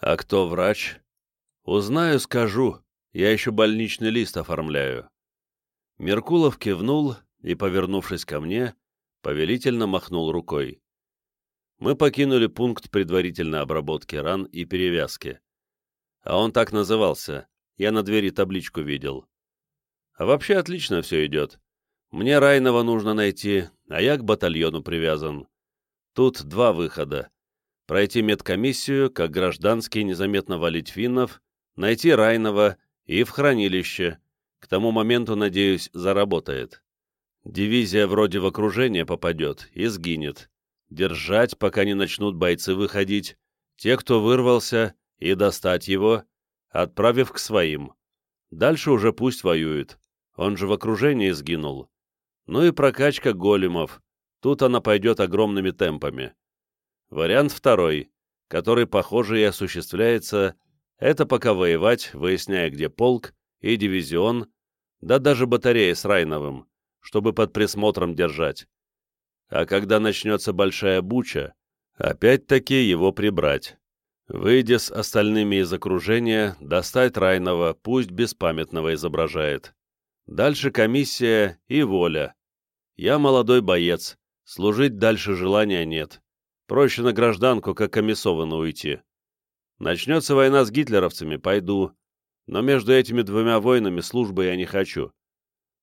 «А кто врач?» «Узнаю, скажу. Я еще больничный лист оформляю». Меркулов кивнул и, повернувшись ко мне, повелительно махнул рукой. Мы покинули пункт предварительной обработки ран и перевязки. А он так назывался. Я на двери табличку видел. А вообще отлично все идет. Мне Райнова нужно найти, а я к батальону привязан. Тут два выхода. Пройти медкомиссию, как гражданский незаметно валить финнов, найти Райнова и в хранилище. К тому моменту, надеюсь, заработает. Дивизия вроде в окружение попадет и сгинет. Держать, пока не начнут бойцы выходить. Те, кто вырвался, и достать его, отправив к своим. Дальше уже пусть воюет. Он же в окружении сгинул. Ну и прокачка големов. Тут она пойдет огромными темпами. Вариант второй, который, похоже, и осуществляется, это пока воевать, выясняя, где полк и дивизион, да даже батарея с Райновым, чтобы под присмотром держать. А когда начнется большая буча, опять-таки его прибрать. Выйдя с остальными из окружения, достать Райнова, пусть беспамятного изображает. Дальше комиссия и воля. Я молодой боец, служить дальше желания нет. Проще на гражданку, как комиссованно уйти. Начнется война с гитлеровцами, пойду. Но между этими двумя войнами службы я не хочу.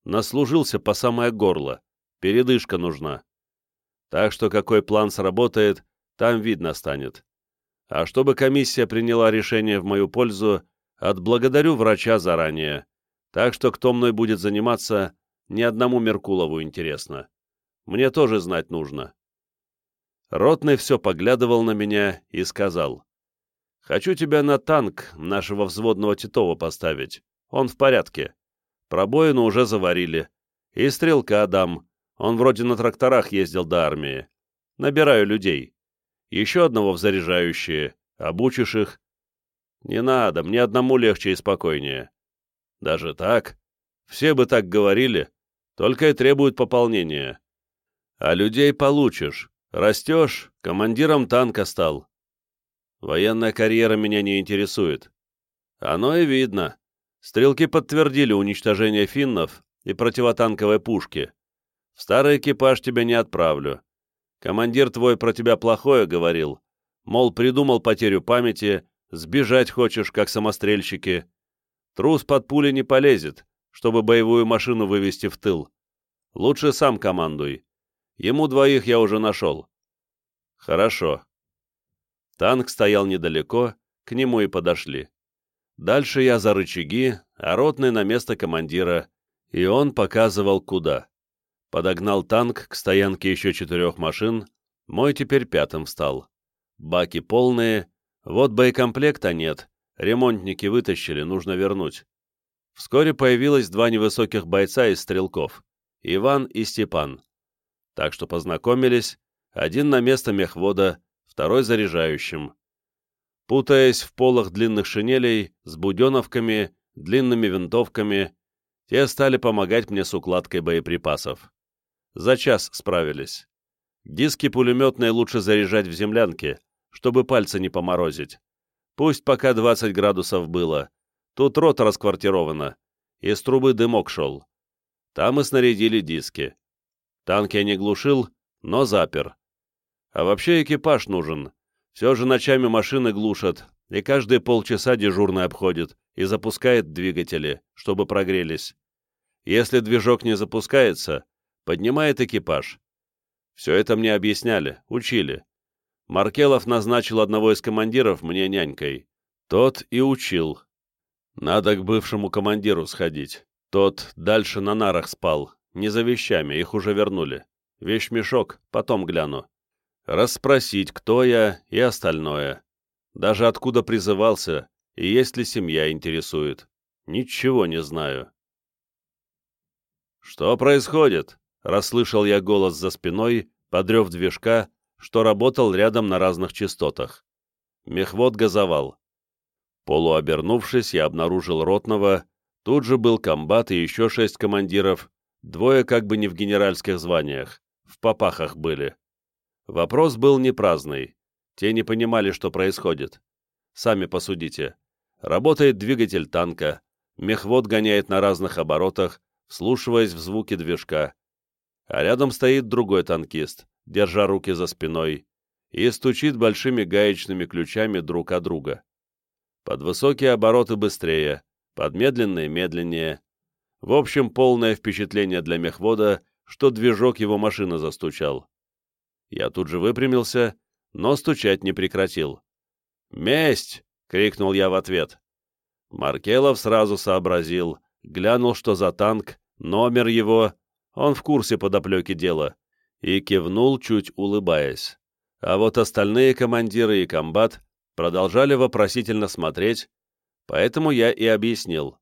Наслужился по самое горло. Передышка нужна. Так что какой план сработает, там видно станет. А чтобы комиссия приняла решение в мою пользу, отблагодарю врача заранее. Так что кто мной будет заниматься, ни одному Меркулову интересно. Мне тоже знать нужно. Ротный все поглядывал на меня и сказал. «Хочу тебя на танк нашего взводного Титова поставить. Он в порядке. Пробоину уже заварили. И стрелка дам. Он вроде на тракторах ездил до армии. Набираю людей еще одного в заряжающие, обучишь их. Не надо, мне одному легче и спокойнее. Даже так? Все бы так говорили, только и требуют пополнения. А людей получишь. Растешь, командиром танка стал. Военная карьера меня не интересует. Оно и видно. Стрелки подтвердили уничтожение финнов и противотанковой пушки. В старый экипаж тебя не отправлю. Командир твой про тебя плохое говорил. Мол, придумал потерю памяти, сбежать хочешь, как самострельщики. Трус под пули не полезет, чтобы боевую машину вывести в тыл. Лучше сам командуй. Ему двоих я уже нашел. Хорошо. Танк стоял недалеко, к нему и подошли. Дальше я за рычаги, а ротный на место командира, и он показывал, куда подогнал танк к стоянке еще четырех машин, мой теперь пятым встал. Баки полные, вот боекомплекта нет, ремонтники вытащили, нужно вернуть. Вскоре появилось два невысоких бойца из стрелков, Иван и Степан. Так что познакомились, один на место мехвода, второй заряжающим. Путаясь в полах длинных шинелей, с буденовками, длинными винтовками, те стали помогать мне с укладкой боеприпасов. За час справились. Диски пулеметные лучше заряжать в землянке, чтобы пальцы не поморозить. Пусть пока 20 градусов было. Тут рота расквартирована. Из трубы дымок шел. Там и снарядили диски. Танки я не глушил, но запер. А вообще экипаж нужен. Все же ночами машины глушат, и каждые полчаса дежурный обходит и запускает двигатели, чтобы прогрелись. Если движок не запускается, поднимает экипаж. Все это мне объясняли, учили. Маркелов назначил одного из командиров мне нянькой. Тот и учил. Надо к бывшему командиру сходить. Тот дальше на нарах спал. Не за вещами, их уже вернули. Вещмешок, потом гляну. Расспросить, кто я и остальное. Даже откуда призывался и есть ли семья интересует. Ничего не знаю. «Что происходит?» Расслышал я голос за спиной, подрев движка, что работал рядом на разных частотах. Мехвод газовал. Полуобернувшись, я обнаружил ротного, тут же был комбат и еще шесть командиров, двое как бы не в генеральских званиях, в попахах были. Вопрос был не праздный, те не понимали, что происходит. сами посудите. Работает двигатель танка, мехвод гоняет на разных оборотах, вслушиваясь в звуки движка. А рядом стоит другой танкист, держа руки за спиной, и стучит большими гаечными ключами друг от друга. Под высокие обороты быстрее, под медленные медленнее. В общем, полное впечатление для мехвода, что движок его машины застучал. Я тут же выпрямился, но стучать не прекратил. «Месть!» — крикнул я в ответ. Маркелов сразу сообразил, глянул, что за танк, номер его, он в курсе подоплеки дела, и кивнул, чуть улыбаясь. А вот остальные командиры и комбат продолжали вопросительно смотреть, поэтому я и объяснил.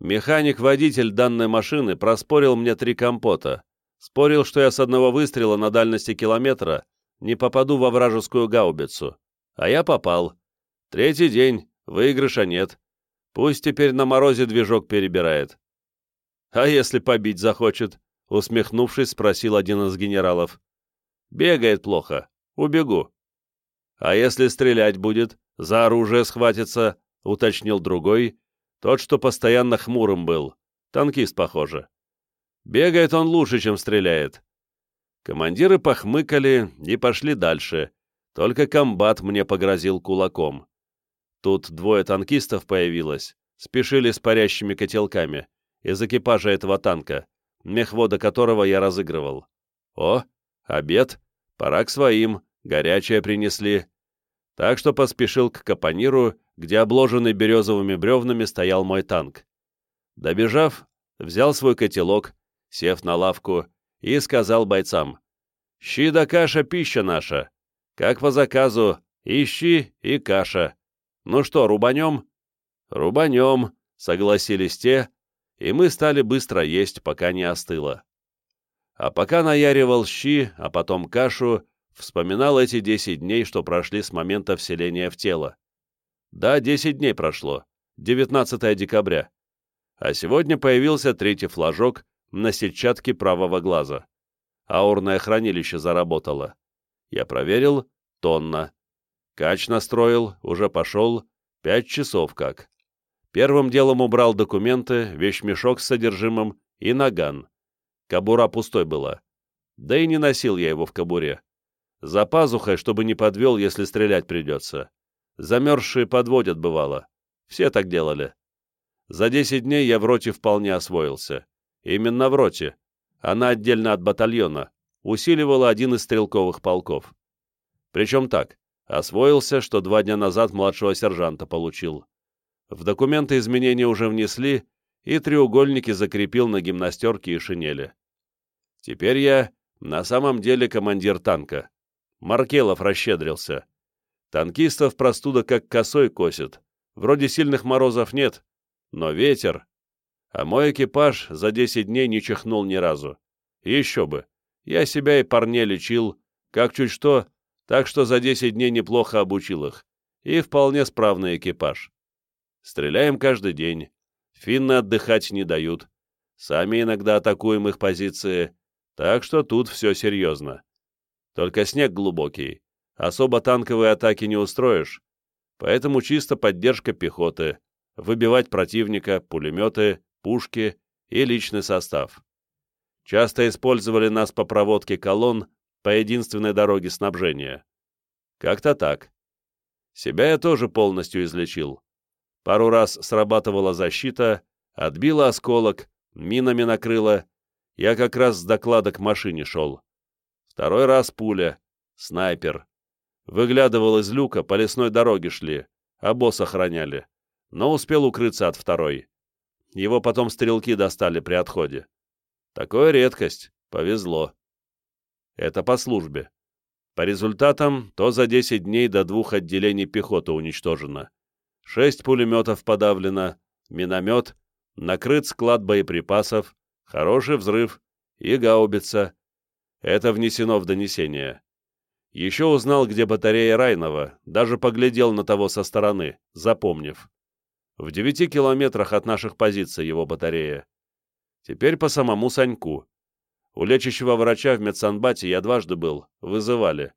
Механик-водитель данной машины проспорил мне три компота, спорил, что я с одного выстрела на дальности километра не попаду во вражескую гаубицу, а я попал. Третий день, выигрыша нет. Пусть теперь на морозе движок перебирает. «А если побить захочет?» — усмехнувшись, спросил один из генералов. «Бегает плохо. Убегу». «А если стрелять будет, за оружие схватится», — уточнил другой, тот, что постоянно хмурым был. Танкист, похоже. «Бегает он лучше, чем стреляет». Командиры похмыкали и пошли дальше, только комбат мне погрозил кулаком. Тут двое танкистов появилось, спешили с парящими котелками из экипажа этого танка, мехвода которого я разыгрывал. О, обед, пора к своим, горячее принесли. Так что поспешил к капониру, где обложенный березовыми бревнами стоял мой танк. Добежав, взял свой котелок, сев на лавку, и сказал бойцам, «Щи да каша — пища наша. Как по заказу, ищи и каша. Ну что, рубанем?» «Рубанем», — согласились те, и мы стали быстро есть, пока не остыло. А пока наяривал щи, а потом кашу, вспоминал эти десять дней, что прошли с момента вселения в тело. Да, десять дней прошло, 19 декабря. А сегодня появился третий флажок на сетчатке правого глаза. Аурное хранилище заработало. Я проверил — тонна. Кач настроил, уже пошел, пять часов как. Первым делом убрал документы, вещмешок с содержимым и наган. Кобура пустой была. Да и не носил я его в кобуре. За пазухой, чтобы не подвел, если стрелять придется. Замерзшие подводят, бывало. Все так делали. За десять дней я в роте вполне освоился. Именно в роте. Она отдельно от батальона. Усиливала один из стрелковых полков. Причем так. Освоился, что два дня назад младшего сержанта получил. В документы изменения уже внесли, и треугольники закрепил на гимнастерке и шинели. Теперь я на самом деле командир танка. Маркелов расщедрился. Танкистов простуда как косой косит. Вроде сильных морозов нет, но ветер. А мой экипаж за 10 дней не чихнул ни разу. Еще бы. Я себя и парней лечил, как чуть что, так что за 10 дней неплохо обучил их. И вполне справный экипаж. Стреляем каждый день. Финны отдыхать не дают. Сами иногда атакуем их позиции. Так что тут все серьезно. Только снег глубокий. Особо танковые атаки не устроишь. Поэтому чисто поддержка пехоты. Выбивать противника, пулеметы, пушки и личный состав. Часто использовали нас по проводке колонн по единственной дороге снабжения. Как-то так. Себя я тоже полностью излечил. Пару раз срабатывала защита, отбила осколок, минами накрыла. Я как раз с доклада к машине шел. Второй раз пуля, снайпер. Выглядывал из люка, по лесной дороге шли, а босс охраняли, но успел укрыться от второй. Его потом стрелки достали при отходе. Такое редкость, повезло. Это по службе. По результатам, то за 10 дней до двух отделений пехоты уничтожено шесть пулеметов подавлено, миномет, накрыт склад боеприпасов, хороший взрыв и гаубица. Это внесено в донесение. Еще узнал, где батарея Райнова, даже поглядел на того со стороны, запомнив. В девяти километрах от наших позиций его батарея. Теперь по самому Саньку. У лечащего врача в медсанбате я дважды был, вызывали.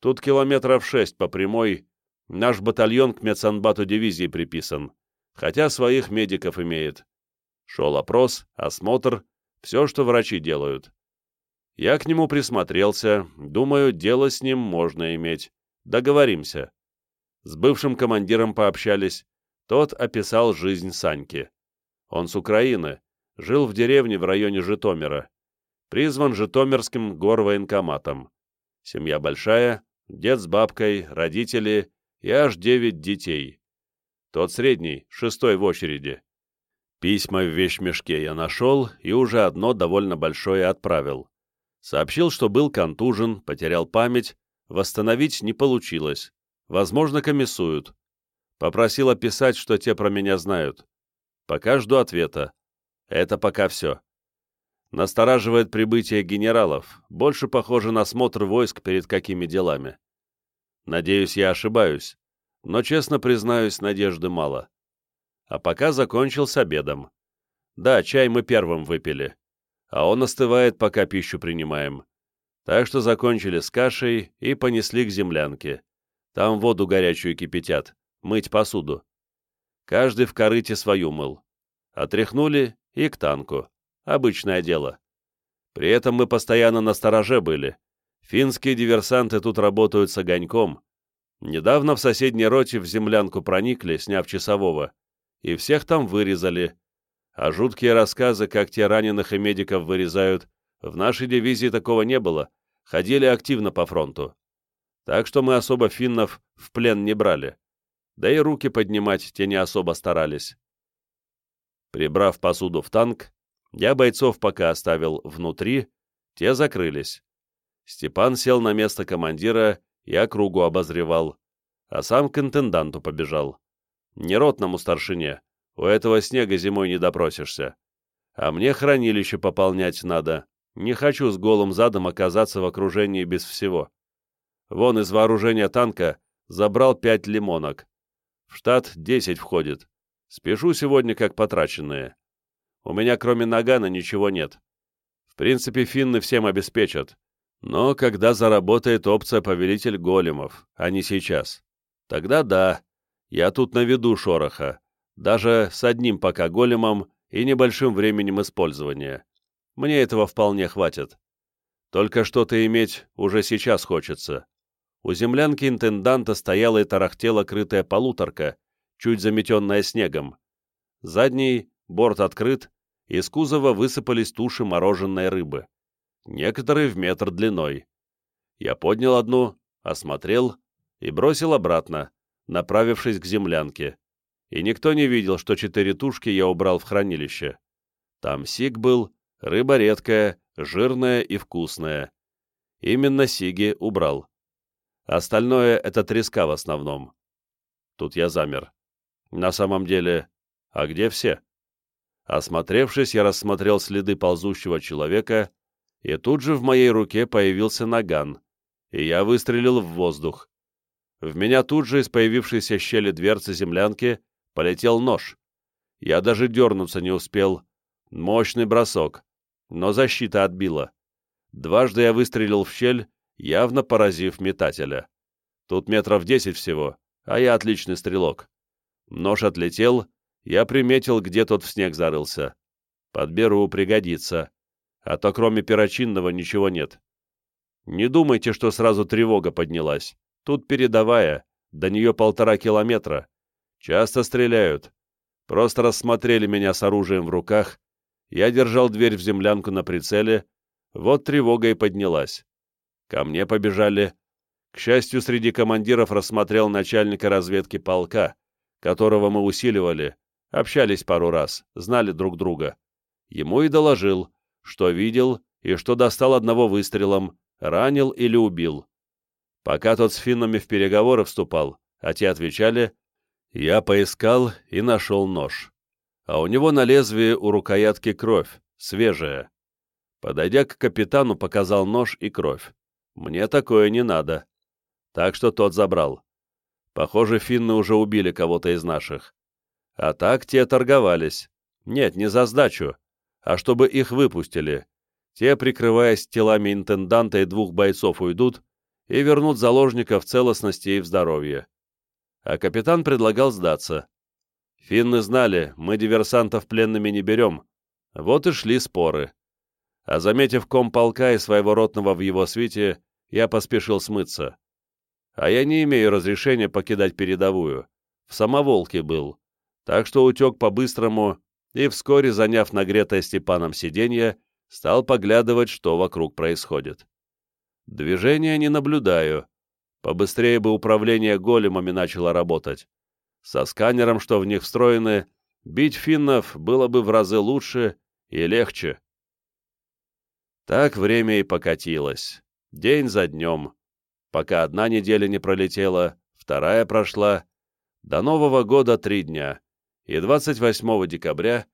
Тут километров шесть по прямой, Наш батальон к медсанбату дивизии приписан, хотя своих медиков имеет. Шел опрос, осмотр, все, что врачи делают. Я к нему присмотрелся, думаю, дело с ним можно иметь. Договоримся. С бывшим командиром пообщались, тот описал жизнь Саньки. Он с Украины, жил в деревне в районе Житомира. Призван Житомирским горвоенкоматом. Семья большая, дед с бабкой, родители и аж девять детей. Тот средний, шестой в очереди. Письма в вещмешке я нашел и уже одно довольно большое отправил. Сообщил, что был контужен, потерял память, восстановить не получилось. Возможно, комиссуют. Попросил описать, что те про меня знают. Пока жду ответа. Это пока все. Настораживает прибытие генералов, больше похоже на смотр войск перед какими делами. Надеюсь, я ошибаюсь, но, честно признаюсь, надежды мало. А пока закончил с обедом. Да, чай мы первым выпили, а он остывает, пока пищу принимаем. Так что закончили с кашей и понесли к землянке. Там воду горячую кипятят, мыть посуду. Каждый в корыте свою мыл. Отряхнули и к танку. Обычное дело. При этом мы постоянно на стороже были. Финские диверсанты тут работают с огоньком. Недавно в соседней роте в землянку проникли, сняв часового, и всех там вырезали. А жуткие рассказы, как те раненых и медиков вырезают, в нашей дивизии такого не было, ходили активно по фронту. Так что мы особо финнов в плен не брали. Да и руки поднимать те не особо старались. Прибрав посуду в танк, я бойцов пока оставил внутри, те закрылись. Степан сел на место командира и округу обозревал, а сам к интенданту побежал. Не ротному старшине, у этого снега зимой не допросишься. А мне хранилище пополнять надо, не хочу с голым задом оказаться в окружении без всего. Вон из вооружения танка забрал пять лимонок. В штат десять входит. Спешу сегодня как потраченные. У меня кроме нагана ничего нет. В принципе, финны всем обеспечат. Но когда заработает опция повелитель големов, а не сейчас, тогда да, я тут наведу шороха, даже с одним пока големом и небольшим временем использования. Мне этого вполне хватит. Только что-то иметь уже сейчас хочется. У землянки интенданта стояла и тарахтела крытая полуторка, чуть заметенная снегом. Задний, борт открыт, из кузова высыпались туши мороженой рыбы. Некоторые в метр длиной. Я поднял одну, осмотрел и бросил обратно, направившись к землянке. И никто не видел, что четыре тушки я убрал в хранилище. Там сиг был, рыба редкая, жирная и вкусная. Именно сиги убрал. Остальное — это треска в основном. Тут я замер. На самом деле, а где все? Осмотревшись, я рассмотрел следы ползущего человека, и тут же в моей руке появился наган, и я выстрелил в воздух. В меня тут же из появившейся щели дверцы землянки полетел нож. Я даже дернуться не успел. Мощный бросок, но защита отбила. Дважды я выстрелил в щель, явно поразив метателя. Тут метров десять всего, а я отличный стрелок. Нож отлетел, я приметил, где тот в снег зарылся. Подберу, пригодится. А то кроме перочинного ничего нет. Не думайте, что сразу тревога поднялась. Тут передовая, до нее полтора километра. Часто стреляют. Просто рассмотрели меня с оружием в руках. Я держал дверь в землянку на прицеле. Вот тревога и поднялась. Ко мне побежали. К счастью, среди командиров рассмотрел начальника разведки полка, которого мы усиливали, Общались пару раз, знали друг друга. Ему и доложил, что видел и что достал одного выстрелом, ранил или убил. Пока тот с финнами в переговоры вступал, а те отвечали, я поискал и нашел нож. А у него на лезвии у рукоятки кровь, свежая. Подойдя к капитану, показал нож и кровь. Мне такое не надо. Так что тот забрал. Похоже, финны уже убили кого-то из наших. А так те торговались. Нет, не за сдачу, а чтобы их выпустили. Те, прикрываясь телами интенданта и двух бойцов, уйдут и вернут заложника в целостности и в здоровье. А капитан предлагал сдаться. Финны знали, мы диверсантов пленными не берем, вот и шли споры. А заметив ком полка и своего ротного в его свите, я поспешил смыться. А я не имею разрешения покидать передовую. В самоволке был. Так что утек по-быстрому и, вскоре заняв нагретое Степаном сиденье, стал поглядывать, что вокруг происходит. Движения не наблюдаю. Побыстрее бы управление големами начало работать. Со сканером, что в них встроены, бить финнов было бы в разы лучше и легче. Так время и покатилось. День за днем. Пока одна неделя не пролетела, вторая прошла. До Нового года три дня. И 28 декабря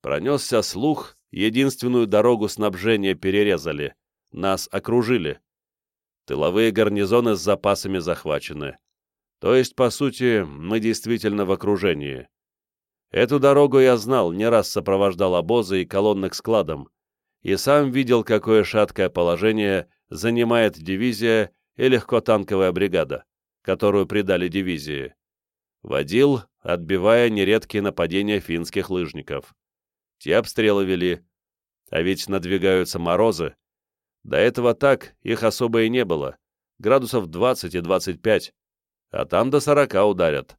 пронесся слух, единственную дорогу снабжения перерезали. Нас окружили. Тыловые гарнизоны с запасами захвачены. То есть, по сути, мы действительно в окружении. Эту дорогу я знал, не раз сопровождал обозы и колонны к складам, и сам видел, какое шаткое положение занимает дивизия и легкотанковая бригада, которую придали дивизии. Водил, отбивая нередкие нападения финских лыжников. Те обстрелы вели. А ведь надвигаются морозы. До этого так их особо и не было. Градусов 20 и 25. А там до 40 ударят.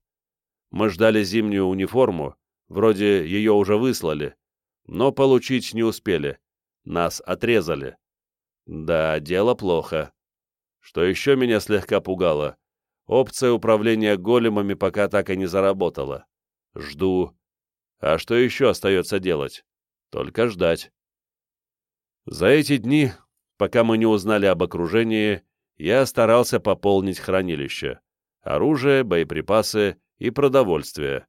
Мы ждали зимнюю униформу, вроде ее уже выслали, но получить не успели. Нас отрезали. Да, дело плохо. Что еще меня слегка пугало? Опция управления големами пока так и не заработала. Жду. А что еще остается делать? Только ждать. За эти дни, пока мы не узнали об окружении, я старался пополнить хранилище. Оружие, боеприпасы и продовольствие.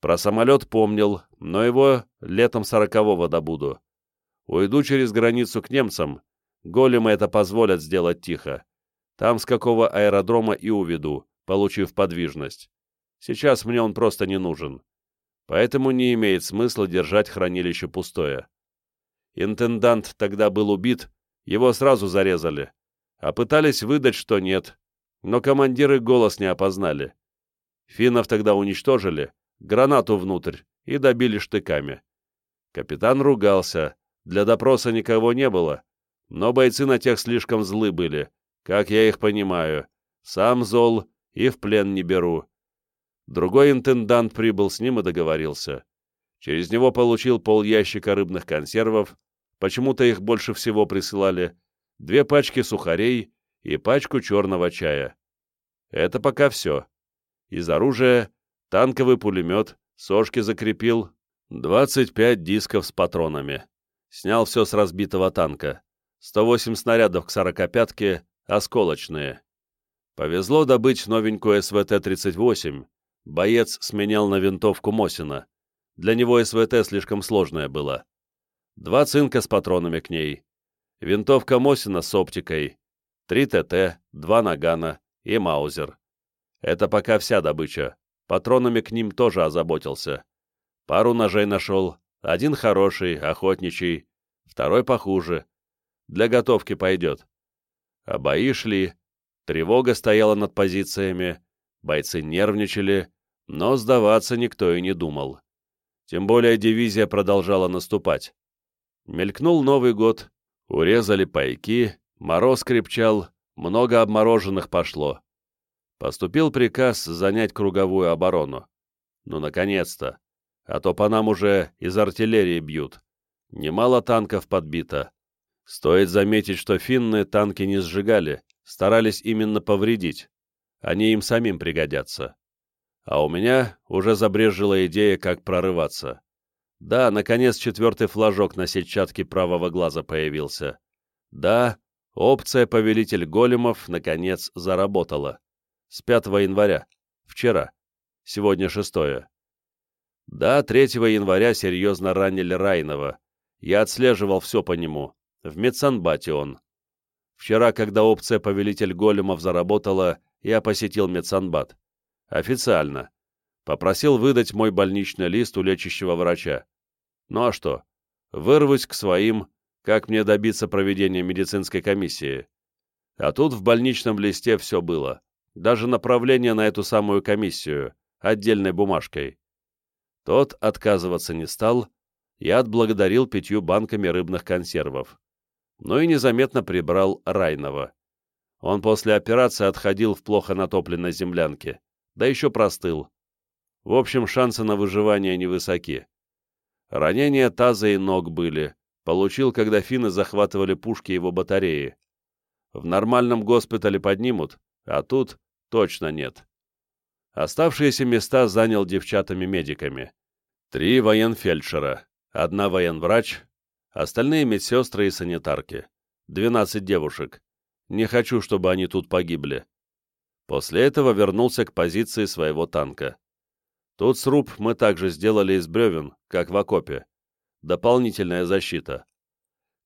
Про самолет помнил, но его летом сорокового добуду. Уйду через границу к немцам, големы это позволят сделать тихо. Там с какого аэродрома и уведу, получив подвижность. Сейчас мне он просто не нужен. Поэтому не имеет смысла держать хранилище пустое. Интендант тогда был убит, его сразу зарезали. А пытались выдать, что нет. Но командиры голос не опознали. Финнов тогда уничтожили, гранату внутрь и добили штыками. Капитан ругался, для допроса никого не было, но бойцы на тех слишком злы были, как я их понимаю. Сам зол и в плен не беру. Другой интендант прибыл с ним и договорился. Через него получил пол ящика рыбных консервов, почему-то их больше всего присылали, две пачки сухарей и пачку черного чая. Это пока все. Из оружия танковый пулемет, сошки закрепил, 25 дисков с патронами. Снял все с разбитого танка. 108 снарядов к сорокопятке, осколочные. Повезло добыть новенькую СВТ-38. Боец сменял на винтовку Мосина. Для него СВТ слишком сложная была. Два цинка с патронами к ней. Винтовка Мосина с оптикой. Три ТТ, два нагана и маузер. Это пока вся добыча. Патронами к ним тоже озаботился. Пару ножей нашел, один хороший, охотничий, второй похуже. Для готовки пойдет. А бои шли, тревога стояла над позициями, бойцы нервничали, но сдаваться никто и не думал. Тем более дивизия продолжала наступать. Мелькнул Новый год, урезали пайки, мороз крепчал, много обмороженных пошло. Поступил приказ занять круговую оборону. Ну, наконец-то. А то по нам уже из артиллерии бьют. Немало танков подбито. Стоит заметить, что финны танки не сжигали, старались именно повредить. Они им самим пригодятся. А у меня уже забрежила идея, как прорываться. Да, наконец четвертый флажок на сетчатке правого глаза появился. Да, опция «Повелитель големов» наконец заработала с 5 января, вчера, сегодня шестое. Да, 3 января серьезно ранили Райнова. Я отслеживал все по нему. В медсанбате он. Вчера, когда опция «Повелитель големов» заработала, я посетил медсанбат. Официально. Попросил выдать мой больничный лист у лечащего врача. Ну а что? Вырвусь к своим, как мне добиться проведения медицинской комиссии. А тут в больничном листе все было. даже направление на эту самую комиссию, отдельной бумажкой. Тот отказываться не стал, я отблагодарил пятью банками рыбных консервов. Ну и незаметно прибрал Райнова. Он после операции отходил в плохо натопленной землянке, да еще простыл. В общем, шансы на выживание невысоки. Ранения таза и ног были, получил, когда финны захватывали пушки его батареи. В нормальном госпитале поднимут, а тут точно нет. Оставшиеся места занял девчатами-медиками. Три военфельдшера, одна военврач, остальные медсестры и санитарки. Двенадцать девушек. Не хочу, чтобы они тут погибли. После этого вернулся к позиции своего танка. Тут сруб мы также сделали из бревен, как в окопе. Дополнительная защита.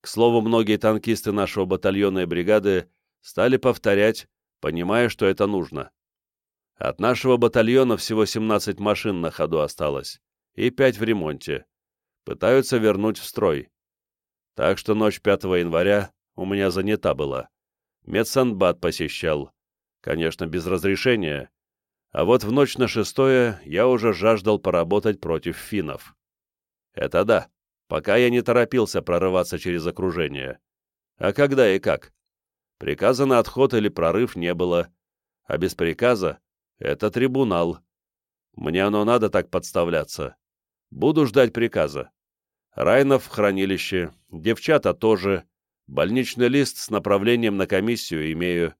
К слову, многие танкисты нашего батальона и бригады стали повторять, понимая, что это нужно. От нашего батальона всего 17 машин на ходу осталось, и 5 в ремонте. Пытаются вернуть в строй. Так что ночь 5 января у меня занята была. Медсанбат посещал. Конечно, без разрешения. А вот в ночь на шестое я уже жаждал поработать против финнов. Это да пока я не торопился прорываться через окружение. А когда и как? Приказа на отход или прорыв не было, а без приказа — это трибунал. Мне оно надо так подставляться. Буду ждать приказа. Райнов в хранилище, девчата тоже, больничный лист с направлением на комиссию имею.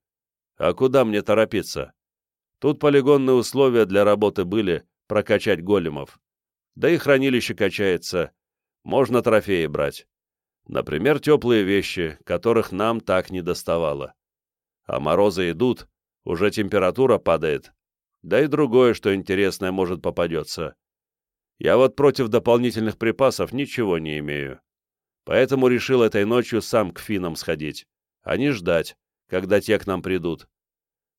А куда мне торопиться? Тут полигонные условия для работы были, прокачать големов. Да и хранилище качается, можно трофеи брать. Например, теплые вещи, которых нам так не доставало. А морозы идут, уже температура падает. Да и другое, что интересное, может попадется. Я вот против дополнительных припасов ничего не имею. Поэтому решил этой ночью сам к финам сходить, а не ждать, когда те к нам придут.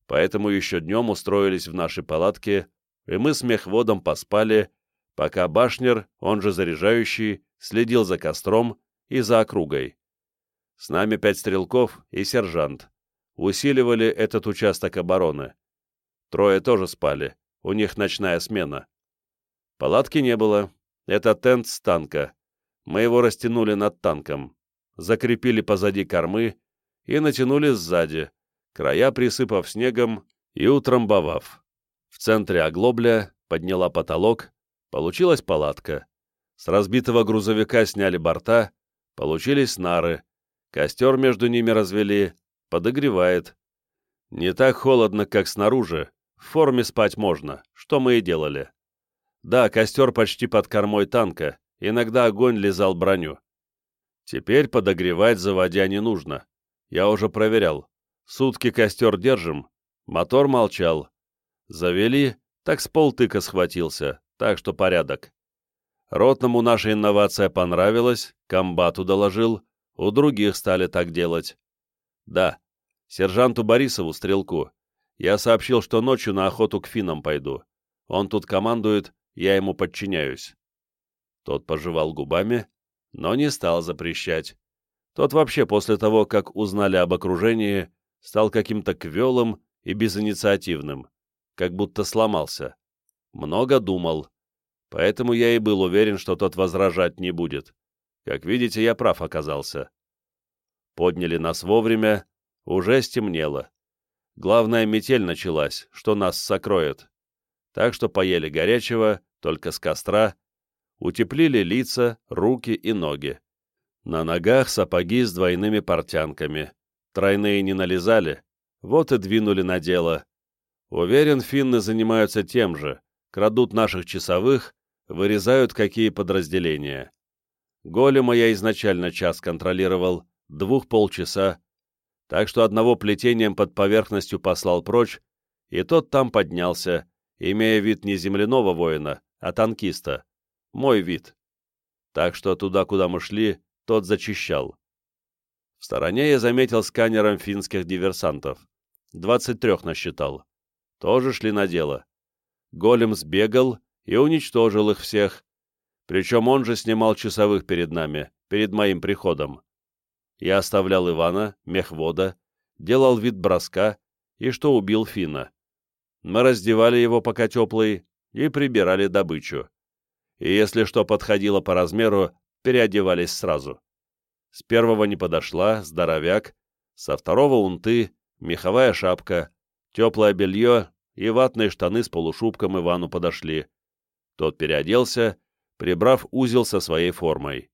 Поэтому еще днем устроились в нашей палатке, и мы с мехводом поспали, пока башнер, он же заряжающий, следил за костром и за округой. С нами пять стрелков и сержант. Усиливали этот участок обороны. Трое тоже спали, у них ночная смена. Палатки не было, это тент с танка. Мы его растянули над танком, закрепили позади кормы и натянули сзади, края присыпав снегом и утрамбовав. В центре оглобля подняла потолок, получилась палатка. С разбитого грузовика сняли борта, получились нары, костер между ними развели, подогревает. Не так холодно, как снаружи, в форме спать можно, что мы и делали. Да, костер почти под кормой танка, иногда огонь лизал броню. Теперь подогревать заводя не нужно. Я уже проверял. Сутки костер держим, мотор молчал. Завели, так с полтыка схватился, так что порядок. Ротному наша инновация понравилась, комбату доложил, у других стали так делать. Да, сержанту Борисову, стрелку, я сообщил, что ночью на охоту к финам пойду. Он тут командует, я ему подчиняюсь. Тот пожевал губами, но не стал запрещать. Тот вообще после того, как узнали об окружении, стал каким-то квелым и безинициативным, как будто сломался. Много думал. Поэтому я и был уверен, что тот возражать не будет. Как видите, я прав оказался. Подняли нас вовремя, уже стемнело. Главная метель началась, что нас сокроет. Так что поели горячего, только с костра, утеплили лица, руки и ноги. На ногах сапоги с двойными портянками. Тройные не налезали, вот и двинули на дело. Уверен, финны занимаются тем же, крадут наших часовых вырезают какие подразделения. Голема я изначально час контролировал, двух полчаса, так что одного плетением под поверхностью послал прочь, и тот там поднялся, имея вид не земляного воина, а танкиста. Мой вид. Так что туда, куда мы шли, тот зачищал. В стороне я заметил сканером финских диверсантов. 23 насчитал. Тоже шли на дело. Голем сбегал и уничтожил их всех. Причем он же снимал часовых перед нами, перед моим приходом. Я оставлял Ивана, мехвода, делал вид броска и что убил Фина, мы раздевали его пока теплый и прибирали добычу. И если что подходило по размеру, переодевались сразу. С первого не подошла, здоровяк, со второго унты, меховая шапка, теплое белье и ватные штаны с полушубком Ивану подошли. Тот переоделся, прибрав узел со своей формой.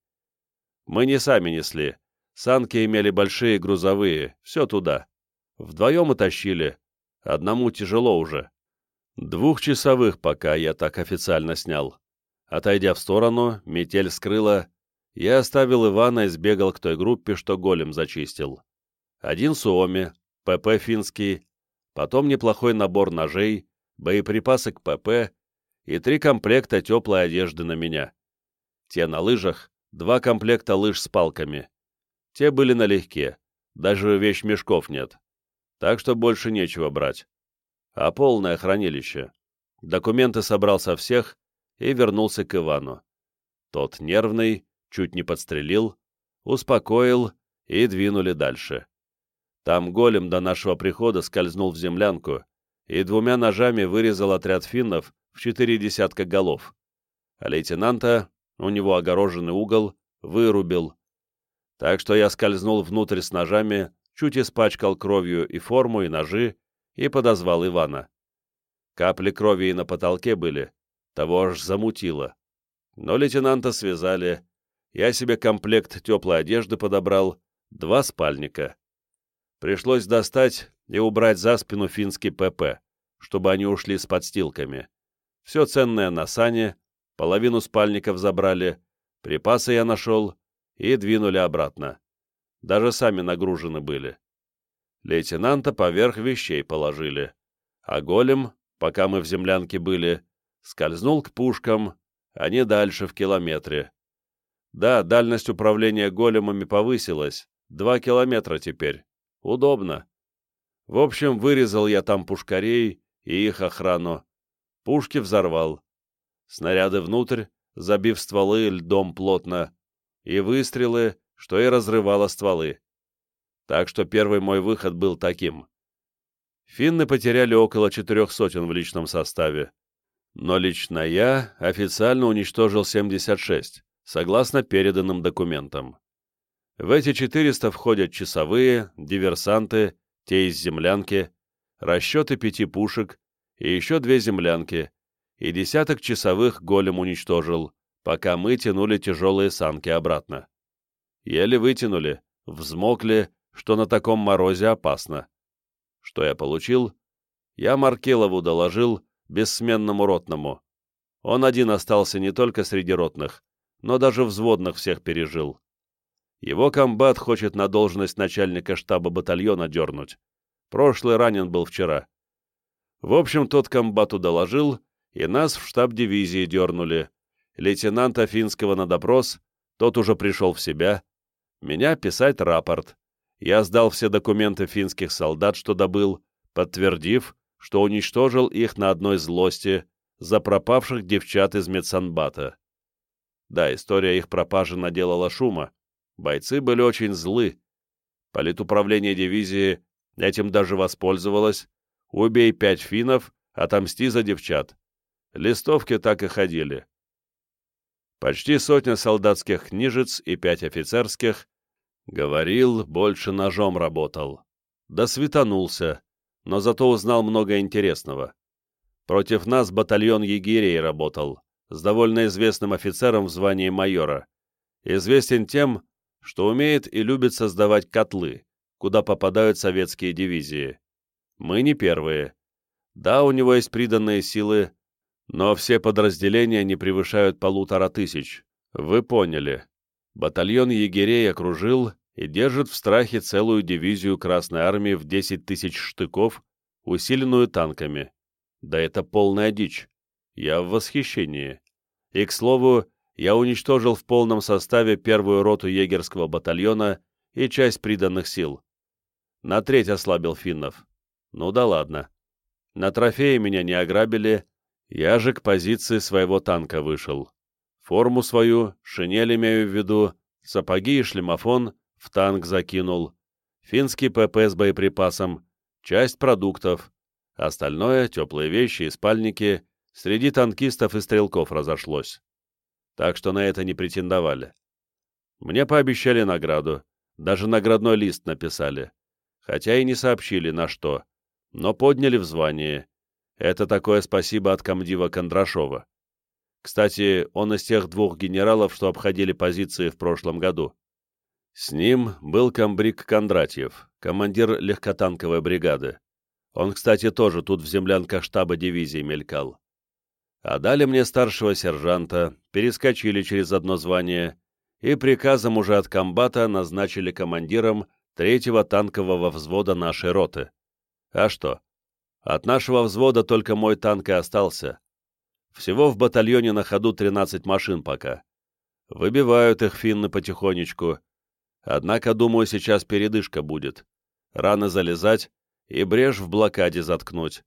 Мы не сами несли. Санки имели большие грузовые, все туда. Вдвоем и. Одному тяжело уже. Двухчасовых пока я так официально снял. Отойдя в сторону, метель скрыла. Я оставил Ивана и сбегал к той группе, что голем зачистил. Один Суоми, ПП финский, потом неплохой набор ножей, боеприпасы к ПП и три комплекта теплой одежды на меня. Те на лыжах, два комплекта лыж с палками. Те были налегке, даже вещмешков нет. Так что больше нечего брать. А полное хранилище. Документы собрал со всех и вернулся к Ивану. Тот нервный, чуть не подстрелил, успокоил и двинули дальше. Там голем до нашего прихода скользнул в землянку и двумя ножами вырезал отряд финнов в четыре десятка голов. А лейтенанта у него огороженный угол, вырубил. Так что я скользнул внутрь с ножами, чуть испачкал кровью и форму, и ножи, и подозвал Ивана. Капли крови и на потолке были, того аж замутило. Но лейтенанта связали, я себе комплект теплой одежды подобрал, два спальника. Пришлось достать и убрать за спину финский ПП, чтобы они ушли с подстилками. Все ценное на сане, половину спальников забрали, припасы я нашел и двинули обратно. Даже сами нагружены были. Лейтенанта поверх вещей положили, а голем, пока мы в землянке были, скользнул к пушкам, не дальше в километре. Да, дальность управления големами повысилась, два километра теперь. Удобно. В общем, вырезал я там пушкарей и их охрану. Пушки взорвал снаряды внутрь, забив стволы льдом плотно, и выстрелы, что и разрывало стволы. Так что первый мой выход был таким. Финны потеряли около четырех сотен в личном составе. Но лично я официально уничтожил 76, согласно переданным документам. В эти 400 входят часовые, диверсанты, те из землянки, расчеты пяти пушек и еще две землянки, и десяток часовых голем уничтожил, пока мы тянули тяжелые санки обратно. Еле вытянули, взмокли, что на таком морозе опасно. Что я получил? Я Маркелову доложил, бессменному ротному. Он один остался не только среди ротных, но даже взводных всех пережил. Его комбат хочет на должность начальника штаба батальона дернуть. Прошлый ранен был вчера. В общем, тот комбату доложил, и нас в штаб дивизии дернули. Лейтенанта Финского на допрос, тот уже пришел в себя. Меня писать рапорт. Я сдал все документы финских солдат, что добыл, подтвердив, что уничтожил их на одной злости за пропавших девчат из медсанбата. Да, история их пропажи наделала шума. Бойцы были очень злы. Политуправление дивизии этим даже воспользовалось. Убей пять финнов, отомсти за девчат. Листовки так и ходили. Почти сотня солдатских книжец и пять офицерских. Говорил, больше ножом работал. Да светанулся, но зато узнал много интересного. Против нас батальон егерей работал, с довольно известным офицером в звании майора. Известен тем, что умеет и любит создавать котлы, куда попадают советские дивизии. Мы не первые. Да, у него есть приданные силы, но все подразделения не превышают полутора тысяч. Вы поняли. Батальон егерей окружил и держит в страхе целую дивизию Красной Армии в 10 тысяч штыков, усиленную танками. Да это полная дичь. Я в восхищении. И, к слову, я уничтожил в полном составе первую роту егерского батальона и часть приданных сил. На треть ослабил финнов. Ну да ладно. На трофеи меня не ограбили, я же к позиции своего танка вышел. Форму свою, шинель имею в виду, сапоги и шлемофон в танк закинул, финский ПП с боеприпасом, часть продуктов, Остальное, теплые вещи и спальники, среди танкистов и стрелков разошлось. Так что на это не претендовали. Мне пообещали награду, даже наградной лист написали, хотя и не сообщили на что, но подняли в звании. Это такое спасибо от комдива Кондрашова. Кстати, он из тех двух генералов, что обходили позиции в прошлом году. С ним был комбриг Кондратьев, командир легкотанковой бригады. Он, кстати, тоже тут в землянках штаба дивизии мелькал. А дали мне старшего сержанта, перескочили через одно звание и приказом уже от комбата назначили командиром третьего танкового взвода нашей роты. А что? От нашего взвода только мой танк и остался. Всего в батальоне на ходу 13 машин пока. Выбивают их финны потихонечку. Однако, думаю, сейчас передышка будет. Рано залезать и брешь в блокаде заткнуть.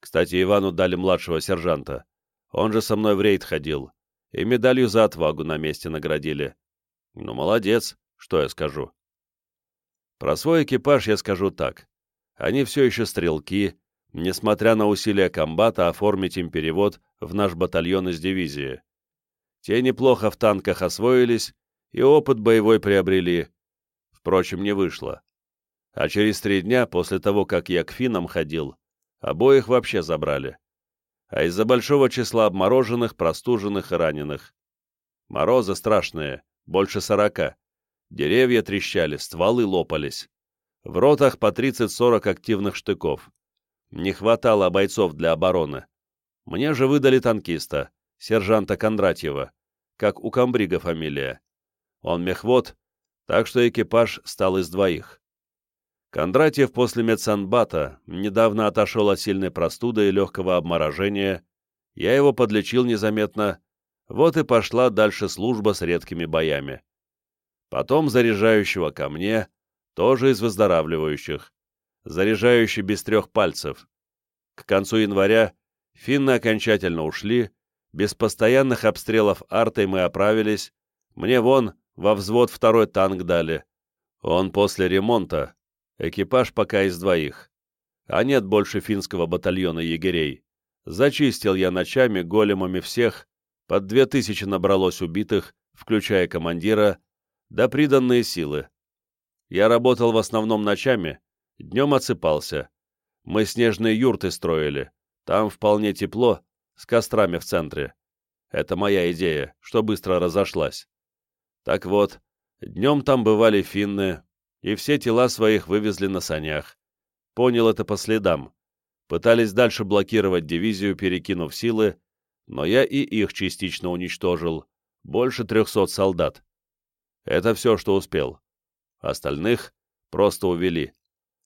Кстати, Ивану дали младшего сержанта. Он же со мной в рейд ходил. И медалью за отвагу на месте наградили. Ну, молодец, что я скажу. Про свой экипаж я скажу так. Они все еще стрелки, несмотря на усилия комбата оформить им перевод в наш батальон из дивизии. Те неплохо в танках освоились и опыт боевой приобрели. Впрочем, не вышло а через три дня после того, как я к финнам ходил, обоих вообще забрали. А из-за большого числа обмороженных, простуженных и раненых. Морозы страшные, больше сорока. Деревья трещали, стволы лопались. В ротах по 30-40 активных штыков. Не хватало бойцов для обороны. Мне же выдали танкиста, сержанта Кондратьева, как у комбрига фамилия. Он мехвод, так что экипаж стал из двоих. Кондратьев после медсанбата недавно отошел от сильной простуды и легкого обморожения. Я его подлечил незаметно. Вот и пошла дальше служба с редкими боями. Потом заряжающего ко мне, тоже из выздоравливающих. Заряжающий без трех пальцев. К концу января финны окончательно ушли, без постоянных обстрелов артой мы оправились, мне вон во взвод второй танк дали. Он после ремонта Экипаж пока из двоих. А нет больше финского батальона егерей. Зачистил я ночами големами всех, под две тысячи набралось убитых, включая командира, да приданные силы. Я работал в основном ночами, днем отсыпался. Мы снежные юрты строили, там вполне тепло, с кострами в центре. Это моя идея, что быстро разошлась. Так вот, днем там бывали финны, и все тела своих вывезли на санях. Понял это по следам. Пытались дальше блокировать дивизию, перекинув силы, но я и их частично уничтожил. Больше трехсот солдат. Это все, что успел. Остальных просто увели.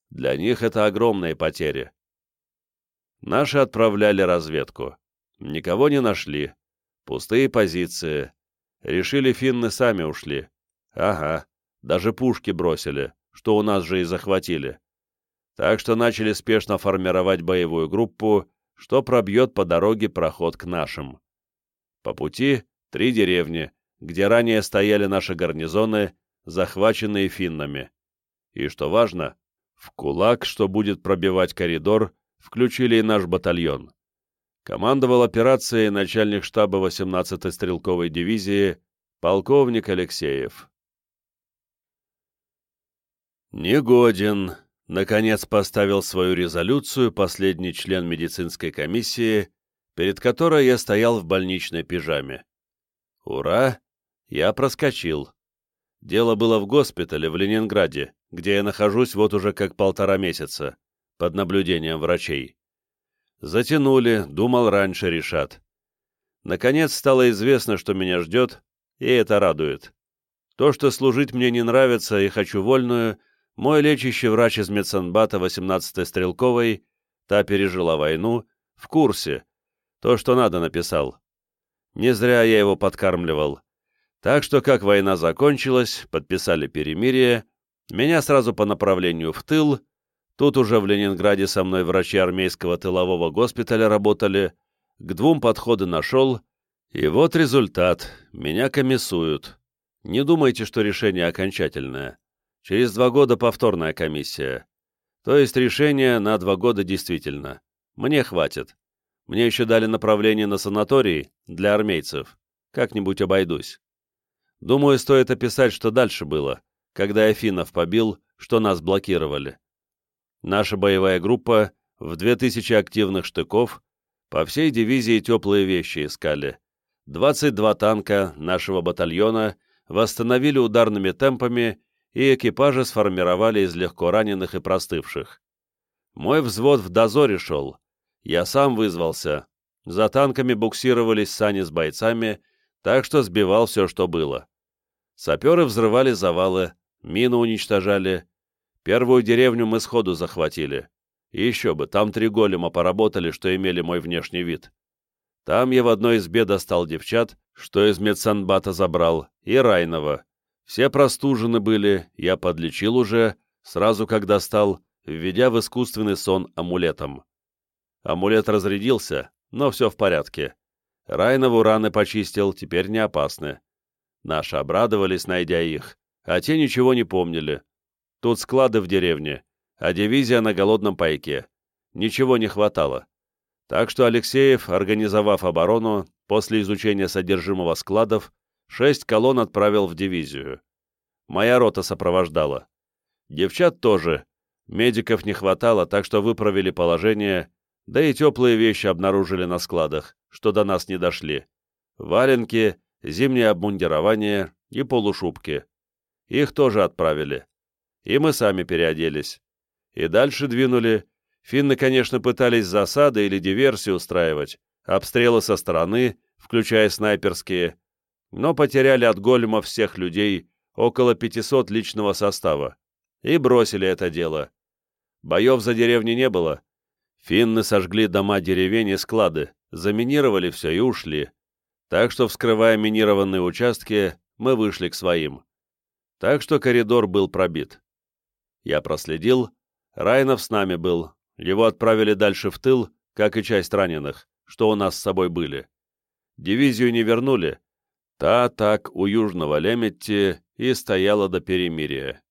Для них это огромные потери. Наши отправляли разведку. Никого не нашли. Пустые позиции. Решили, финны сами ушли. Ага. Даже пушки бросили, что у нас же и захватили. Так что начали спешно формировать боевую группу, что пробьет по дороге проход к нашим. По пути три деревни, где ранее стояли наши гарнизоны, захваченные финнами. И, что важно, в кулак, что будет пробивать коридор, включили и наш батальон. Командовал операцией начальник штаба 18-й стрелковой дивизии полковник Алексеев. Негоден. Наконец поставил свою резолюцию последний член медицинской комиссии, перед которой я стоял в больничной пижаме. Ура! Я проскочил. Дело было в госпитале в Ленинграде, где я нахожусь вот уже как полтора месяца, под наблюдением врачей. Затянули, думал, раньше решат. Наконец стало известно, что меня ждет, и это радует. То, что служить мне не нравится и хочу вольную, мой лечащий врач из медсанбата 18-й стрелковой, та пережила войну, в курсе. То, что надо, написал. Не зря я его подкармливал. Так что, как война закончилась, подписали перемирие, меня сразу по направлению в тыл, тут уже в Ленинграде со мной врачи армейского тылового госпиталя работали, к двум подходы нашел, и вот результат, меня комиссуют. Не думайте, что решение окончательное. Через два года повторная комиссия. То есть решение на два года действительно. Мне хватит. Мне еще дали направление на санаторий для армейцев. Как-нибудь обойдусь. Думаю, стоит описать, что дальше было, когда Афинов побил, что нас блокировали. Наша боевая группа в 2000 активных штыков по всей дивизии теплые вещи искали. 22 танка нашего батальона восстановили ударными темпами и экипажи сформировали из легко раненых и простывших. Мой взвод в дозоре шел. Я сам вызвался. За танками буксировались сани с бойцами, так что сбивал все, что было. Саперы взрывали завалы, мины уничтожали. Первую деревню мы сходу захватили. Еще бы, там три голема поработали, что имели мой внешний вид. Там я в одной избе достал девчат, что из медсанбата забрал, и Райнова. Все простужены были, я подлечил уже, сразу как достал, введя в искусственный сон амулетом. Амулет разрядился, но все в порядке. Райнову раны почистил, теперь не опасны. Наши обрадовались, найдя их, а те ничего не помнили. Тут склады в деревне, а дивизия на голодном пайке. Ничего не хватало. Так что Алексеев, организовав оборону, после изучения содержимого складов, шесть колонн отправил в дивизию. Моя рота сопровождала. Девчат тоже. Медиков не хватало, так что выправили положение, да и теплые вещи обнаружили на складах, что до нас не дошли. Валенки, зимнее обмундирование и полушубки. Их тоже отправили. И мы сами переоделись и дальше двинули. Финны, конечно, пытались засады или диверсии устраивать, обстрелы со стороны, включая снайперские, но потеряли от голема всех людей около 500 личного состава и бросили это дело. Боев за деревни не было. Финны сожгли дома деревень и склады, заминировали все и ушли. Так что, вскрывая минированные участки, мы вышли к своим. Так что коридор был пробит. Я проследил, Райнов с нами был. Его отправили дальше в тыл, как и часть раненых, что у нас с собой были. Дивизию не вернули. Та так у южного Леметти и стояла до перемирия.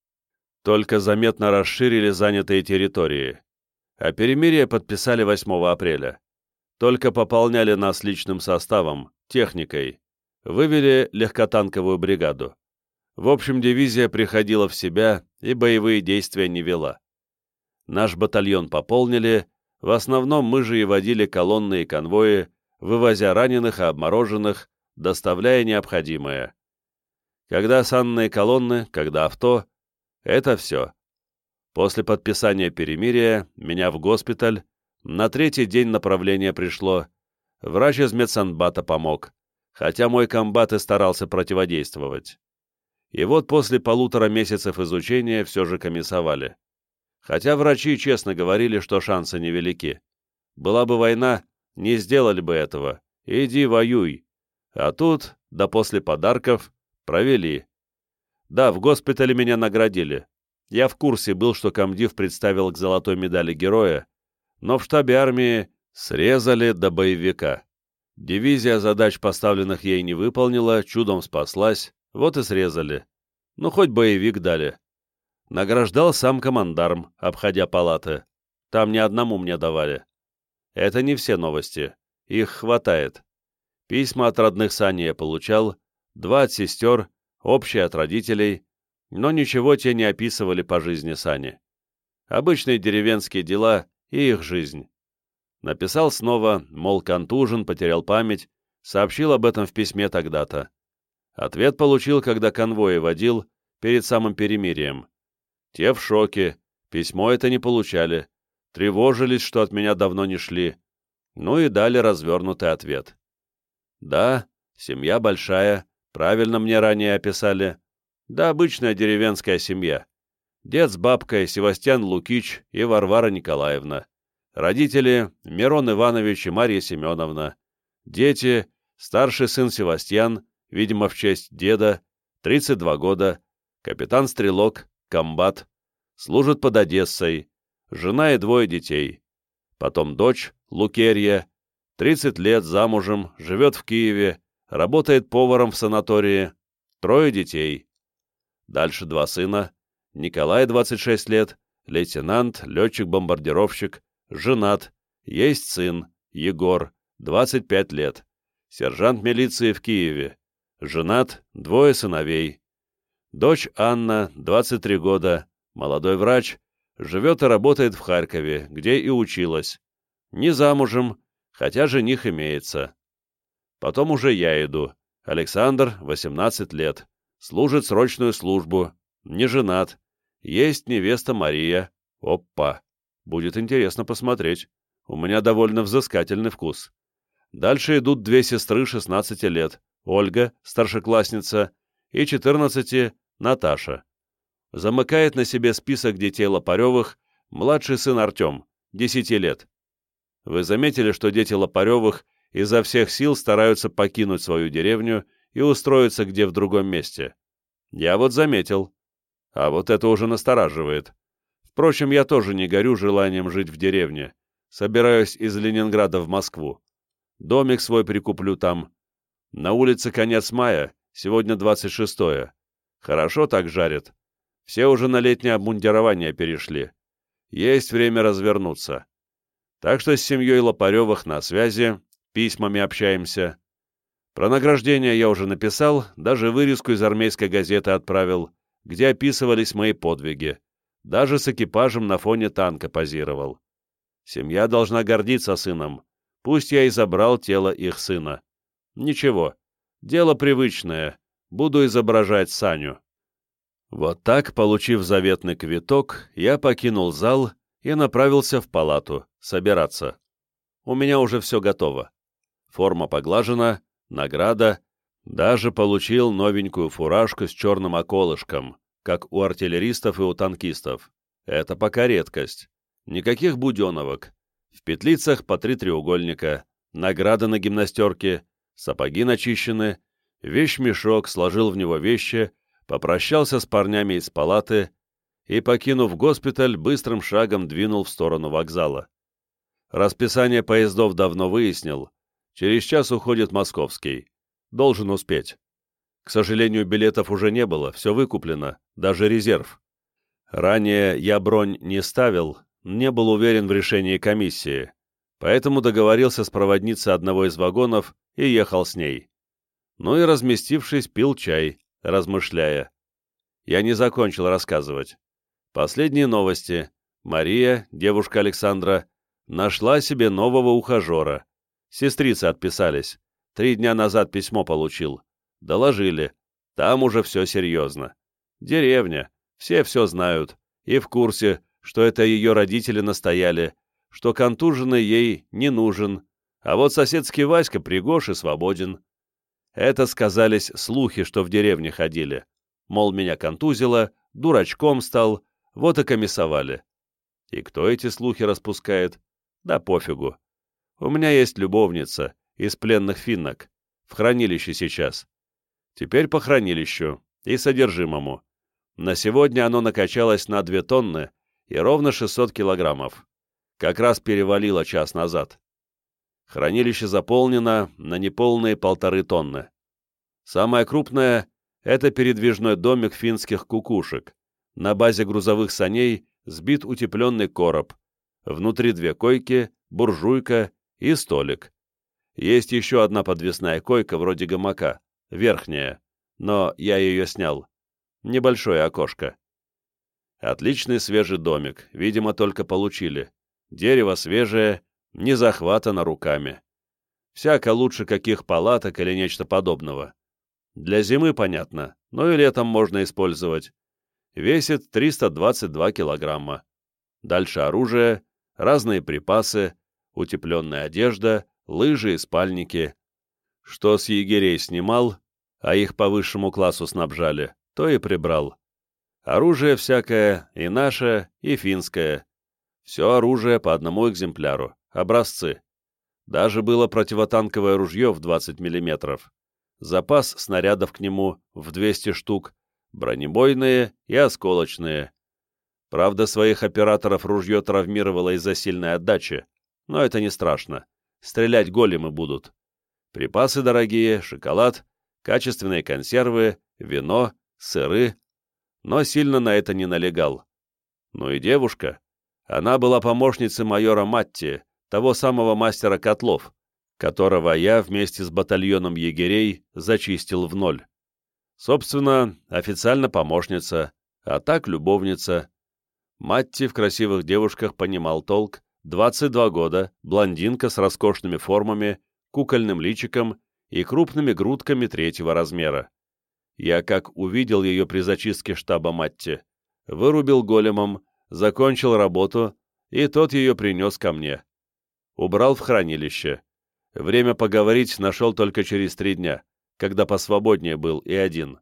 Только заметно расширили занятые территории. А перемирие подписали 8 апреля. Только пополняли нас личным составом, техникой. Вывели легкотанковую бригаду. В общем, дивизия приходила в себя и боевые действия не вела. Наш батальон пополнили, в основном мы же и водили колонны и конвои, вывозя раненых и обмороженных, доставляя необходимое. Когда санные колонны, когда авто — это все. После подписания перемирия меня в госпиталь, на третий день направления пришло, врач из медсанбата помог, хотя мой комбат и старался противодействовать. И вот после полутора месяцев изучения все же комиссовали. Хотя врачи честно говорили, что шансы невелики. Была бы война, не сделали бы этого. Иди воюй. А тут, да после подарков, провели. Да, в госпитале меня наградили. Я в курсе был, что комдив представил к золотой медали героя, но в штабе армии срезали до боевика. Дивизия задач, поставленных ей, не выполнила, чудом спаслась, вот и срезали. Ну, хоть боевик дали. Награждал сам командарм, обходя палаты. Там ни одному мне давали. Это не все новости. Их хватает. Письма от родных Сани я получал, два от сестер, общие от родителей, но ничего те не описывали по жизни Сани. Обычные деревенские дела и их жизнь. Написал снова, мол, контужен, потерял память, сообщил об этом в письме тогда-то. Ответ получил, когда конвои водил, перед самым перемирием. Те в шоке, письмо это не получали, тревожились, что от меня давно не шли, ну и дали развернутый ответ. Да, семья большая, правильно мне ранее описали. Да, обычная деревенская семья. Дед с бабкой Севастьян Лукич и Варвара Николаевна. Родители Мирон Иванович и Марья Семеновна. Дети, старший сын Севастьян, видимо, в честь деда, 32 года, капитан-стрелок, комбат, служит под Одессой, жена и двое детей. Потом дочь, Лукерья, 30 лет, замужем, живет в Киеве, работает поваром в санатории, трое детей. Дальше два сына, Николай, 26 лет, лейтенант, летчик-бомбардировщик, женат, Есть сын, Егор, 25 лет, сержант милиции в Киеве, женат, двое сыновей. Дочь Анна, 23 года, молодой врач, живет и работает в Харькове, где и училась. Не замужем, хотя жених имеется. Потом уже я иду. Александр, 18 лет, служит срочную службу, не женат. Есть невеста Мария. Опа! Будет интересно посмотреть. У меня довольно взыскательный вкус. Дальше идут две сестры 16 лет. Ольга, старшеклассница, и 14 Наташа. Замыкает на себе список детей Лопаревых младший сын Артем, 10 лет. Вы заметили, что дети Лопаревых изо всех сил стараются покинуть свою деревню и устроиться где в другом месте? Я вот заметил. А вот это уже настораживает. Впрочем, я тоже не горю желанием жить в деревне. Собираюсь из Ленинграда в Москву. Домик свой прикуплю там. На улице конец мая, сегодня 26-е. Хорошо так жарит. Все уже на летнее обмундирование перешли. Есть время развернуться. Так что с семьей Лопаревых на связи, письмами общаемся. Про награждение я уже написал, даже вырезку из армейской газеты отправил, где описывались мои подвиги. Даже с экипажем на фоне танка позировал. Семья должна гордиться сыном. Пусть я и забрал тело их сына. Ничего, дело привычное. Буду изображать Саню. Вот так, получив заветный квиток, я покинул зал и направился в палату, собираться. У меня уже все готово. Форма поглажена, награда, даже получил новенькую фуражку с черным околышком, как у артиллеристов и у танкистов. Это пока редкость. Никаких буденовок. В петлицах по три треугольника, награда на гимнастерке, сапоги начищены, вещмешок, сложил в него вещи, попрощался с парнями из палаты и, покинув госпиталь, быстрым шагом двинул в сторону вокзала. Расписание поездов давно выяснил. Через час уходит московский. Должен успеть. К сожалению, билетов уже не было, все выкуплено, даже резерв. Ранее я бронь не ставил, не был уверен в решении комиссии, поэтому договорился с проводницей одного из вагонов и ехал с ней. Ну и, разместившись, пил чай, размышляя. Я не закончил рассказывать. Последние новости. Мария, девушка Александра, нашла себе нового ухажера. Сестрицы отписались. Три дня назад письмо получил. Доложили. Там уже все серьезно. Деревня, все все знают и в курсе, что это ее родители настояли, что контуженный ей не нужен, а вот соседский Васька пригож и свободен. Это сказались слухи, что в деревне ходили. Мол, меня контузило, дурачком стал, вот и комиссовали. И кто эти слухи распускает? Да пофигу. У меня есть любовница из пленных финнок. В хранилище сейчас. Теперь по хранилищу и содержимому. На сегодня оно накачалось на 2 тонны и ровно 600 килограммов. Как раз перевалило час назад. Хранилище заполнено на неполные полторы тонны. Самое крупное — это передвижной домик финских кукушек. На базе грузовых саней сбит утепленный короб. Внутри две койки, буржуйка и столик. Есть еще одна подвесная койка вроде гамака, верхняя, но я ее снял небольшое окошко. Отличный свежий домик, видимо, только получили. Дерево свежее, не захватано руками. Всяко лучше каких палаток или нечто подобного. Для зимы, понятно, но и летом можно использовать. Весит 322 килограмма. Дальше оружие, разные припасы, утепленная одежда, лыжи и спальники. Что с егерей снимал, а их по высшему классу снабжали, то и прибрал. Оружие всякое, и наше, и финское. Все оружие по одному экземпляру, образцы. Даже было противотанковое ружье в 20 мм. Запас снарядов к нему в 200 штук, бронебойные и осколочные. Правда, своих операторов ружье травмировало из-за сильной отдачи, но это не страшно. Стрелять големы будут. Припасы дорогие, шоколад, качественные консервы, вино, сыры, но сильно на это не налегал. Ну и девушка. Она была помощницей майора Матти, того самого мастера котлов, которого я вместе с батальоном егерей зачистил в ноль. Собственно, официально помощница, а так любовница. Матти в красивых девушках понимал толк, 22 года, блондинка с роскошными формами, кукольным личиком и крупными грудками третьего размера. Я как увидел ее при зачистке штаба Матти, вырубил големом, закончил работу, и тот ее принес ко мне. Убрал в хранилище. Время поговорить нашел только через три дня, когда посвободнее был и один.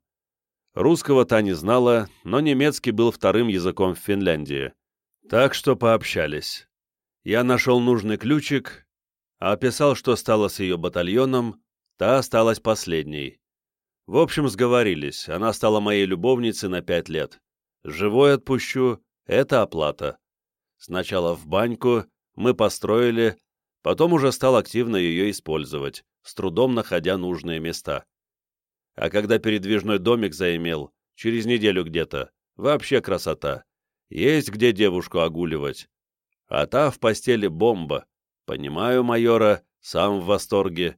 Русского та не знала, но немецкий был вторым языком в Финляндии. Так что пообщались. Я нашел нужный ключик, а описал, что стало с ее батальоном, та осталась последней. В общем, сговорились, она стала моей любовницей на пять лет. Живой отпущу — это оплата. Сначала в баньку, мы построили, потом уже стал активно ее использовать, с трудом находя нужные места. А когда передвижной домик заимел, через неделю где-то, вообще красота. Есть где девушку огуливать. А та в постели бомба. Понимаю майора, сам в восторге.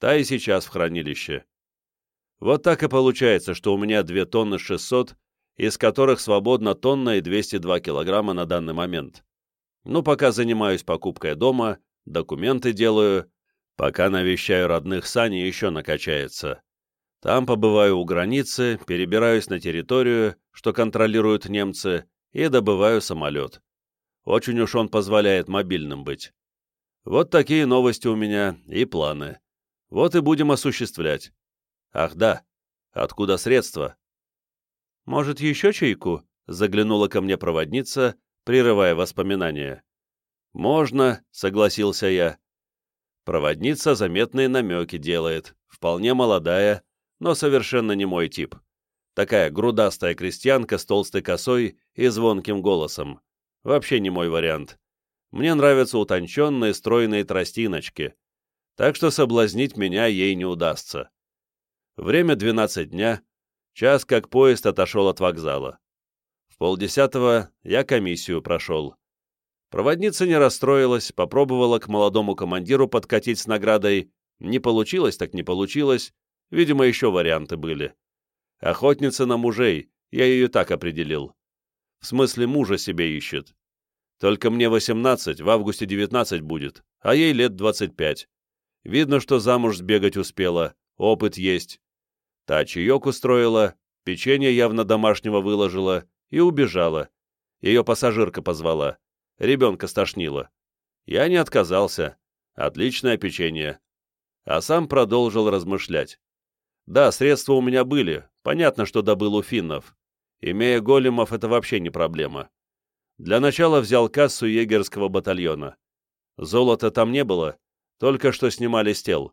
Та и сейчас в хранилище. Вот так и получается, что у меня 2 тонны 600, из которых свободно тонна и 202 килограмма на данный момент. Ну, пока занимаюсь покупкой дома, документы делаю, пока навещаю родных Сани еще накачается. Там побываю у границы, перебираюсь на территорию, что контролируют немцы, и добываю самолет. Очень уж он позволяет мобильным быть. Вот такие новости у меня и планы. Вот и будем осуществлять. Ах да, откуда средства? Может, еще чайку? Заглянула ко мне проводница, прерывая воспоминания. Можно, согласился я. Проводница заметные намеки делает, вполне молодая, но совершенно не мой тип. Такая грудастая крестьянка с толстой косой и звонким голосом. Вообще не мой вариант. Мне нравятся утонченные стройные тростиночки, так что соблазнить меня ей не удастся. Время 12 дня, час как поезд отошел от вокзала. В полдесятого я комиссию прошел. Проводница не расстроилась, попробовала к молодому командиру подкатить с наградой. Не получилось, так не получилось. Видимо, еще варианты были. Охотница на мужей, я ее так определил. В смысле, мужа себе ищет. Только мне 18, в августе 19 будет, а ей лет 25. Видно, что замуж сбегать успела, опыт есть. Та чаек устроила, печенье явно домашнего выложила и убежала. Ее пассажирка позвала. Ребенка стошнило. Я не отказался. Отличное печенье. А сам продолжил размышлять. Да, средства у меня были. Понятно, что добыл у финнов. Имея големов, это вообще не проблема. Для начала взял кассу егерского батальона. Золота там не было, только что снимали с тел.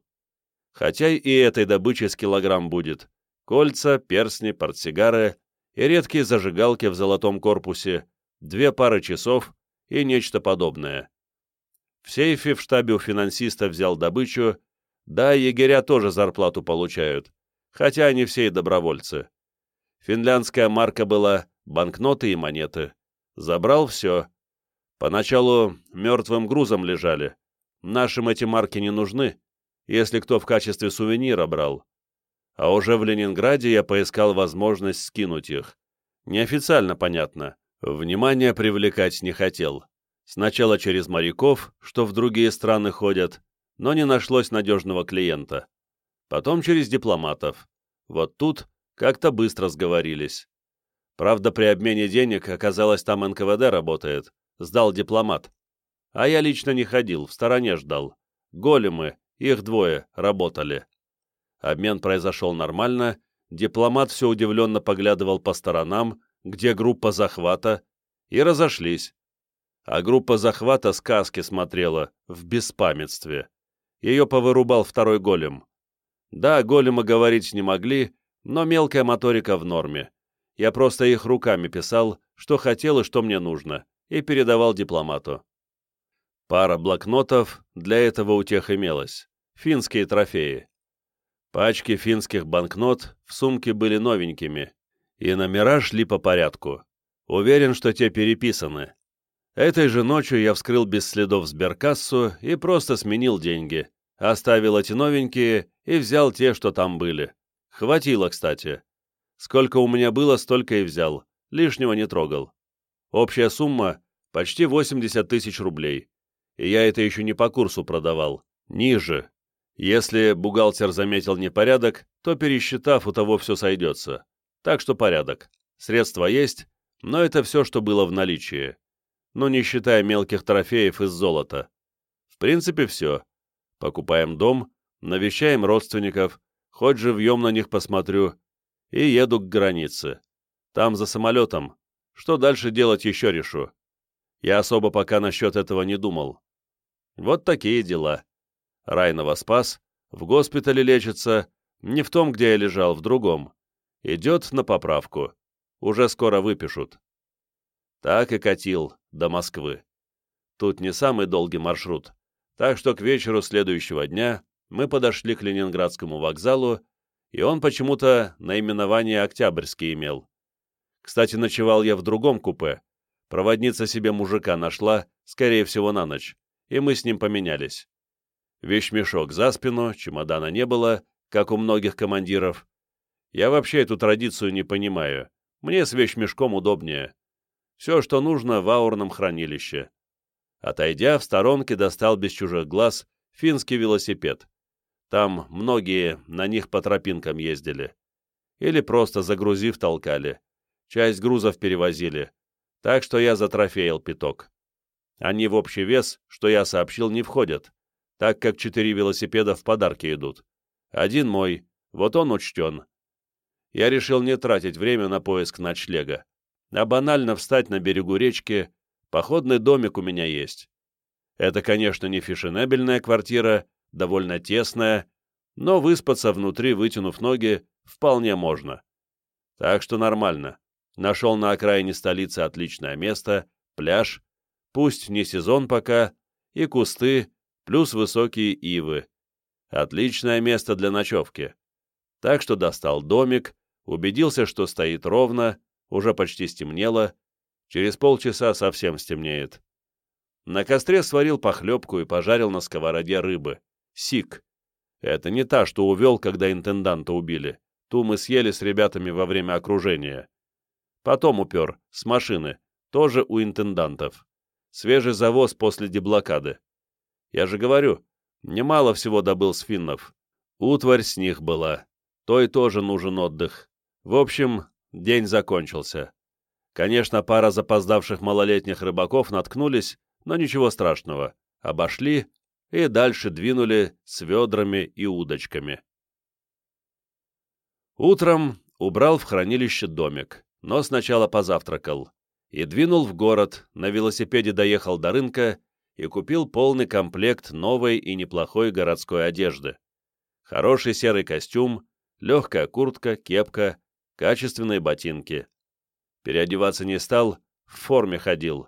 Хотя и этой добычи с килограмм будет. Кольца, перстни, портсигары и редкие зажигалки в золотом корпусе, две пары часов и нечто подобное. В сейфе в штабе у финансиста взял добычу, да, егеря тоже зарплату получают, хотя они все и добровольцы. Финляндская марка была, банкноты и монеты. Забрал все. Поначалу мертвым грузом лежали. Нашим эти марки не нужны, если кто в качестве сувенира брал. А уже в Ленинграде я поискал возможность скинуть их. Неофициально, понятно. Внимание привлекать не хотел. Сначала через моряков, что в другие страны ходят, но не нашлось надежного клиента. Потом через дипломатов. Вот тут как-то быстро сговорились. Правда, при обмене денег оказалось, там НКВД работает. Сдал дипломат. А я лично не ходил, в стороне ждал. Големы, их двое, работали. Обмен произошел нормально, дипломат все удивленно поглядывал по сторонам, где группа захвата, и разошлись. А группа захвата сказки смотрела, в беспамятстве. Ее повырубал второй голем. Да, голема говорить не могли, но мелкая моторика в норме. Я просто их руками писал, что хотел и что мне нужно, и передавал дипломату. Пара блокнотов для этого у тех имелась. Финские трофеи. Пачки финских банкнот в сумке были новенькими, и номера шли по порядку. Уверен, что те переписаны. Этой же ночью я вскрыл без следов сберкассу и просто сменил деньги. Оставил эти новенькие и взял те, что там были. Хватило, кстати. Сколько у меня было, столько и взял. Лишнего не трогал. Общая сумма — почти 80 тысяч рублей. И я это еще не по курсу продавал. Ниже. Если бухгалтер заметил непорядок, то, пересчитав, у того все сойдется. Так что порядок. Средства есть, но это все, что было в наличии. Ну, не считая мелких трофеев из золота. В принципе, все. Покупаем дом, навещаем родственников, хоть живьем на них посмотрю, и еду к границе. Там за самолетом. Что дальше делать, еще решу. Я особо пока насчет этого не думал. Вот такие дела. Райнова спас, в госпитале лечится, не в том, где я лежал, в другом. Идет на поправку. Уже скоро выпишут. Так и катил до Москвы. Тут не самый долгий маршрут, так что к вечеру следующего дня мы подошли к Ленинградскому вокзалу, и он почему-то наименование «Октябрьский» имел. Кстати, ночевал я в другом купе. Проводница себе мужика нашла, скорее всего, на ночь, и мы с ним поменялись. Вещмешок за спину, чемодана не было, как у многих командиров. Я вообще эту традицию не понимаю. Мне с вещмешком удобнее. Все, что нужно, в аурном хранилище. Отойдя, в сторонке достал без чужих глаз финский велосипед. Там многие на них по тропинкам ездили. Или просто загрузив толкали. Часть грузов перевозили. Так что я затрофеил пяток. Они в общий вес, что я сообщил, не входят, так как четыре велосипеда в подарки идут. Один мой, вот он учтен. Я решил не тратить время на поиск ночлега, а банально встать на берегу речки, походный домик у меня есть. Это, конечно, не фешенебельная квартира, довольно тесная, но выспаться внутри, вытянув ноги, вполне можно. Так что нормально. Нашел на окраине столицы отличное место, пляж, пусть не сезон пока, и кусты, плюс высокие ивы. Отличное место для ночевки. Так что достал домик, убедился, что стоит ровно, уже почти стемнело, через полчаса совсем стемнеет. На костре сварил похлебку и пожарил на сковороде рыбы. Сик. Это не та, что увел, когда интенданта убили. Ту мы съели с ребятами во время окружения. Потом упер, с машины, тоже у интендантов. Свежий завоз после деблокады. Я же говорю, немало всего добыл с финнов. Утварь с них была. Той тоже нужен отдых. В общем, день закончился. Конечно, пара запоздавших малолетних рыбаков наткнулись, но ничего страшного. Обошли и дальше двинули с ведрами и удочками. Утром убрал в хранилище домик но сначала позавтракал. И двинул в город, на велосипеде доехал до рынка и купил полный комплект новой и неплохой городской одежды. Хороший серый костюм, легкая куртка, кепка, качественные ботинки. Переодеваться не стал, в форме ходил.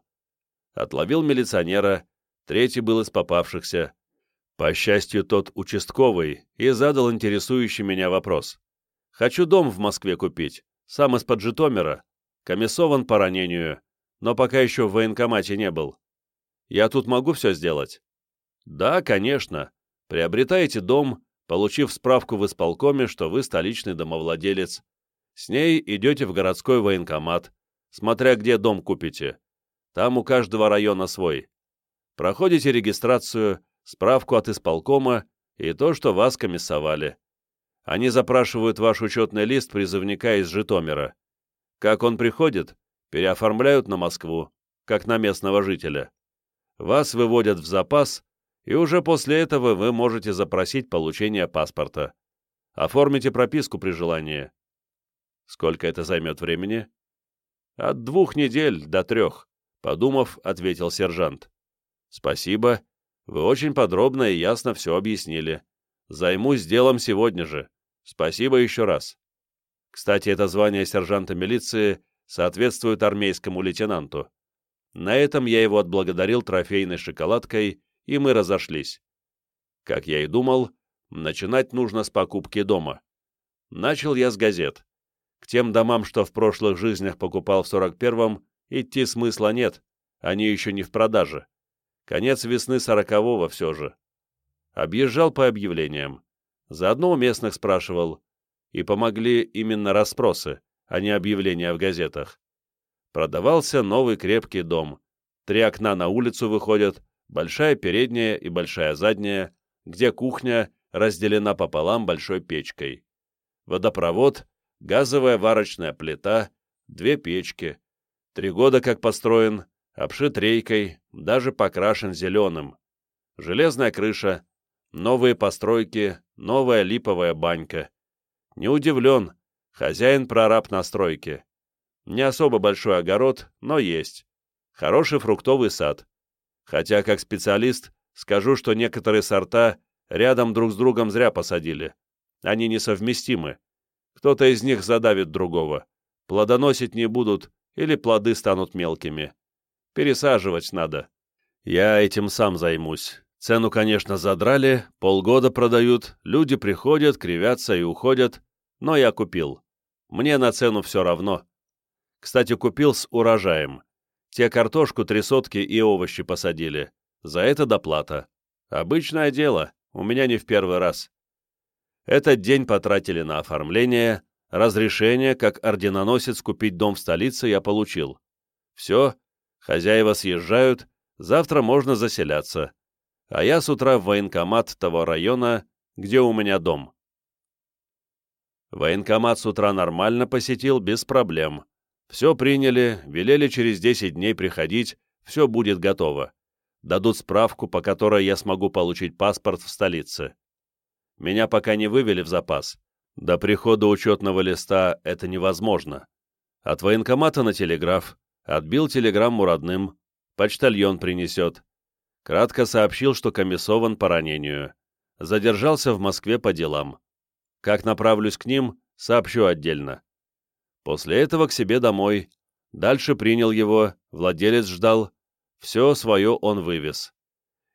Отловил милиционера, третий был из попавшихся. По счастью, тот участковый, и задал интересующий меня вопрос. «Хочу дом в Москве купить сам из-под Житомира, комиссован по ранению, но пока еще в военкомате не был. Я тут могу все сделать? Да, конечно. Приобретаете дом, получив справку в исполкоме, что вы столичный домовладелец. С ней идете в городской военкомат, смотря где дом купите. Там у каждого района свой. Проходите регистрацию, справку от исполкома и то, что вас комиссовали. Они запрашивают ваш учетный лист призывника из Житомира. Как он приходит, переоформляют на Москву, как на местного жителя. Вас выводят в запас, и уже после этого вы можете запросить получение паспорта. Оформите прописку при желании. Сколько это займет времени? От двух недель до трех, подумав, ответил сержант. Спасибо. Вы очень подробно и ясно все объяснили. Займусь делом сегодня же. Спасибо еще раз. Кстати, это звание сержанта милиции соответствует армейскому лейтенанту. На этом я его отблагодарил трофейной шоколадкой, и мы разошлись. Как я и думал, начинать нужно с покупки дома. Начал я с газет. К тем домам, что в прошлых жизнях покупал в 41-м, идти смысла нет. они еще не в продаже. Конец весны сорокового все же. Объезжал по объявлениям. Заодно у местных спрашивал. И помогли именно расспросы, а не объявления в газетах. Продавался новый крепкий дом. Три окна на улицу выходят, большая передняя и большая задняя, где кухня разделена пополам большой печкой. Водопровод, газовая варочная плита, две печки. Три года как построен, обшит рейкой, даже покрашен зеленым. Железная крыша, новые постройки, новая липовая банька. Не удивлен, хозяин-прораб на стройке. Не особо большой огород, но есть. Хороший фруктовый сад. Хотя, как специалист, скажу, что некоторые сорта рядом друг с другом зря посадили. Они несовместимы. Кто-то из них задавит другого. Плодоносить не будут или плоды станут мелкими. Пересаживать надо. Я этим сам займусь. Цену, конечно, задрали, полгода продают, люди приходят, кривятся и уходят, но я купил. Мне на цену все равно. Кстати, купил с урожаем. Те картошку, три сотки и овощи посадили. За это доплата. Обычное дело, у меня не в первый раз. Этот день потратили на оформление, разрешение, как орденоносец купить дом в столице я получил. Все, хозяева съезжают, завтра можно заселяться. А я с утра в военкомат того района, где у меня дом. Военкомат с утра нормально посетил, без проблем. Все приняли, велели через 10 дней приходить, все будет готово. Дадут справку, по которой я смогу получить паспорт в столице. Меня пока не вывели в запас. До прихода учетного листа это невозможно. От военкомата на телеграф. Отбил телеграмму родным. Почтальон принесет. Кратко сообщил, что комиссован по ранению. Задержался в Москве по делам. Как направлюсь к ним, сообщу отдельно. После этого к себе домой. Дальше принял его, владелец ждал. Все свое он вывез.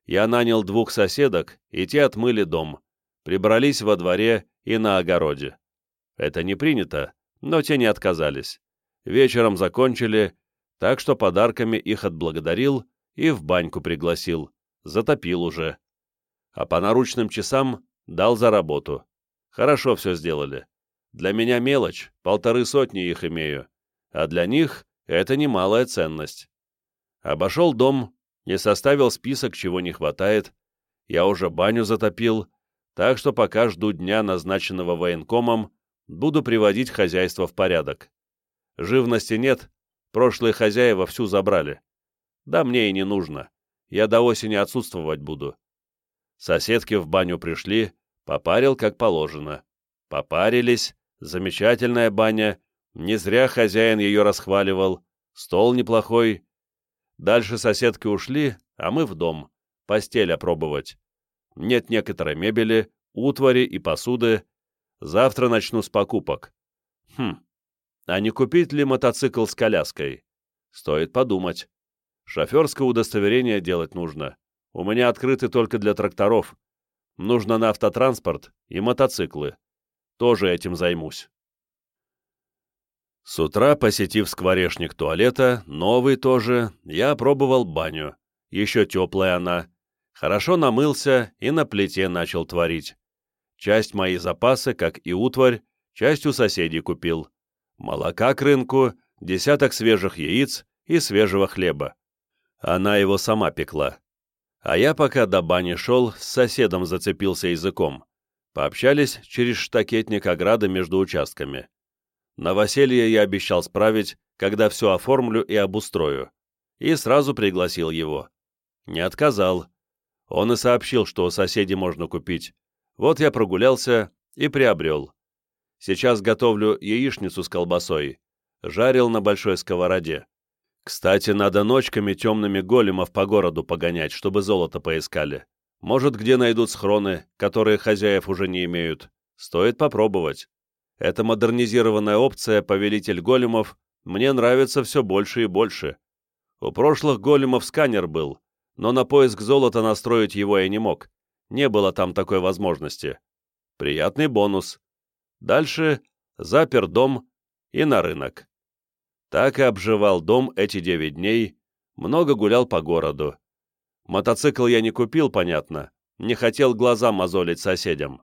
Я нанял двух соседок, и те отмыли дом. Прибрались во дворе и на огороде. Это не принято, но те не отказались. Вечером закончили, так что подарками их отблагодарил и в баньку пригласил. Затопил уже. А по наручным часам дал за работу. Хорошо все сделали. Для меня мелочь, полторы сотни их имею, а для них это немалая ценность. Обошел дом и составил список, чего не хватает. Я уже баню затопил, так что пока жду дня, назначенного военкомом, буду приводить хозяйство в порядок. Живности нет, прошлые хозяева всю забрали. Да мне и не нужно, я до осени отсутствовать буду. Соседки в баню пришли, попарил как положено. Попарились, Замечательная баня, не зря хозяин ее расхваливал, стол неплохой. Дальше соседки ушли, а мы в дом, постель опробовать. Нет некоторой мебели, утвари и посуды. Завтра начну с покупок. Хм, а не купить ли мотоцикл с коляской? Стоит подумать. Шоферское удостоверение делать нужно. У меня открыты только для тракторов. Нужно на автотранспорт и мотоциклы тоже этим займусь. С утра, посетив скворечник туалета, новый тоже, я пробовал баню. Еще теплая она. Хорошо намылся и на плите начал творить. Часть мои запасы, как и утварь, часть у соседей купил. Молока к рынку, десяток свежих яиц и свежего хлеба. Она его сама пекла. А я пока до бани шел, с соседом зацепился языком. Пообщались через штакетник ограды между участками. Новоселье я обещал справить, когда все оформлю и обустрою. И сразу пригласил его. Не отказал. Он и сообщил, что у соседей можно купить. Вот я прогулялся и приобрел. Сейчас готовлю яичницу с колбасой. Жарил на большой сковороде. Кстати, надо ночками темными големов по городу погонять, чтобы золото поискали. Может, где найдут схроны, которые хозяев уже не имеют. Стоит попробовать. Эта модернизированная опция «Повелитель големов» мне нравится все больше и больше. У прошлых големов сканер был, но на поиск золота настроить его я не мог. Не было там такой возможности. Приятный бонус. Дальше запер дом и на рынок. Так и обживал дом эти девять дней, Много гулял по городу. Мотоцикл я не купил, понятно. Не хотел глаза мозолить соседям.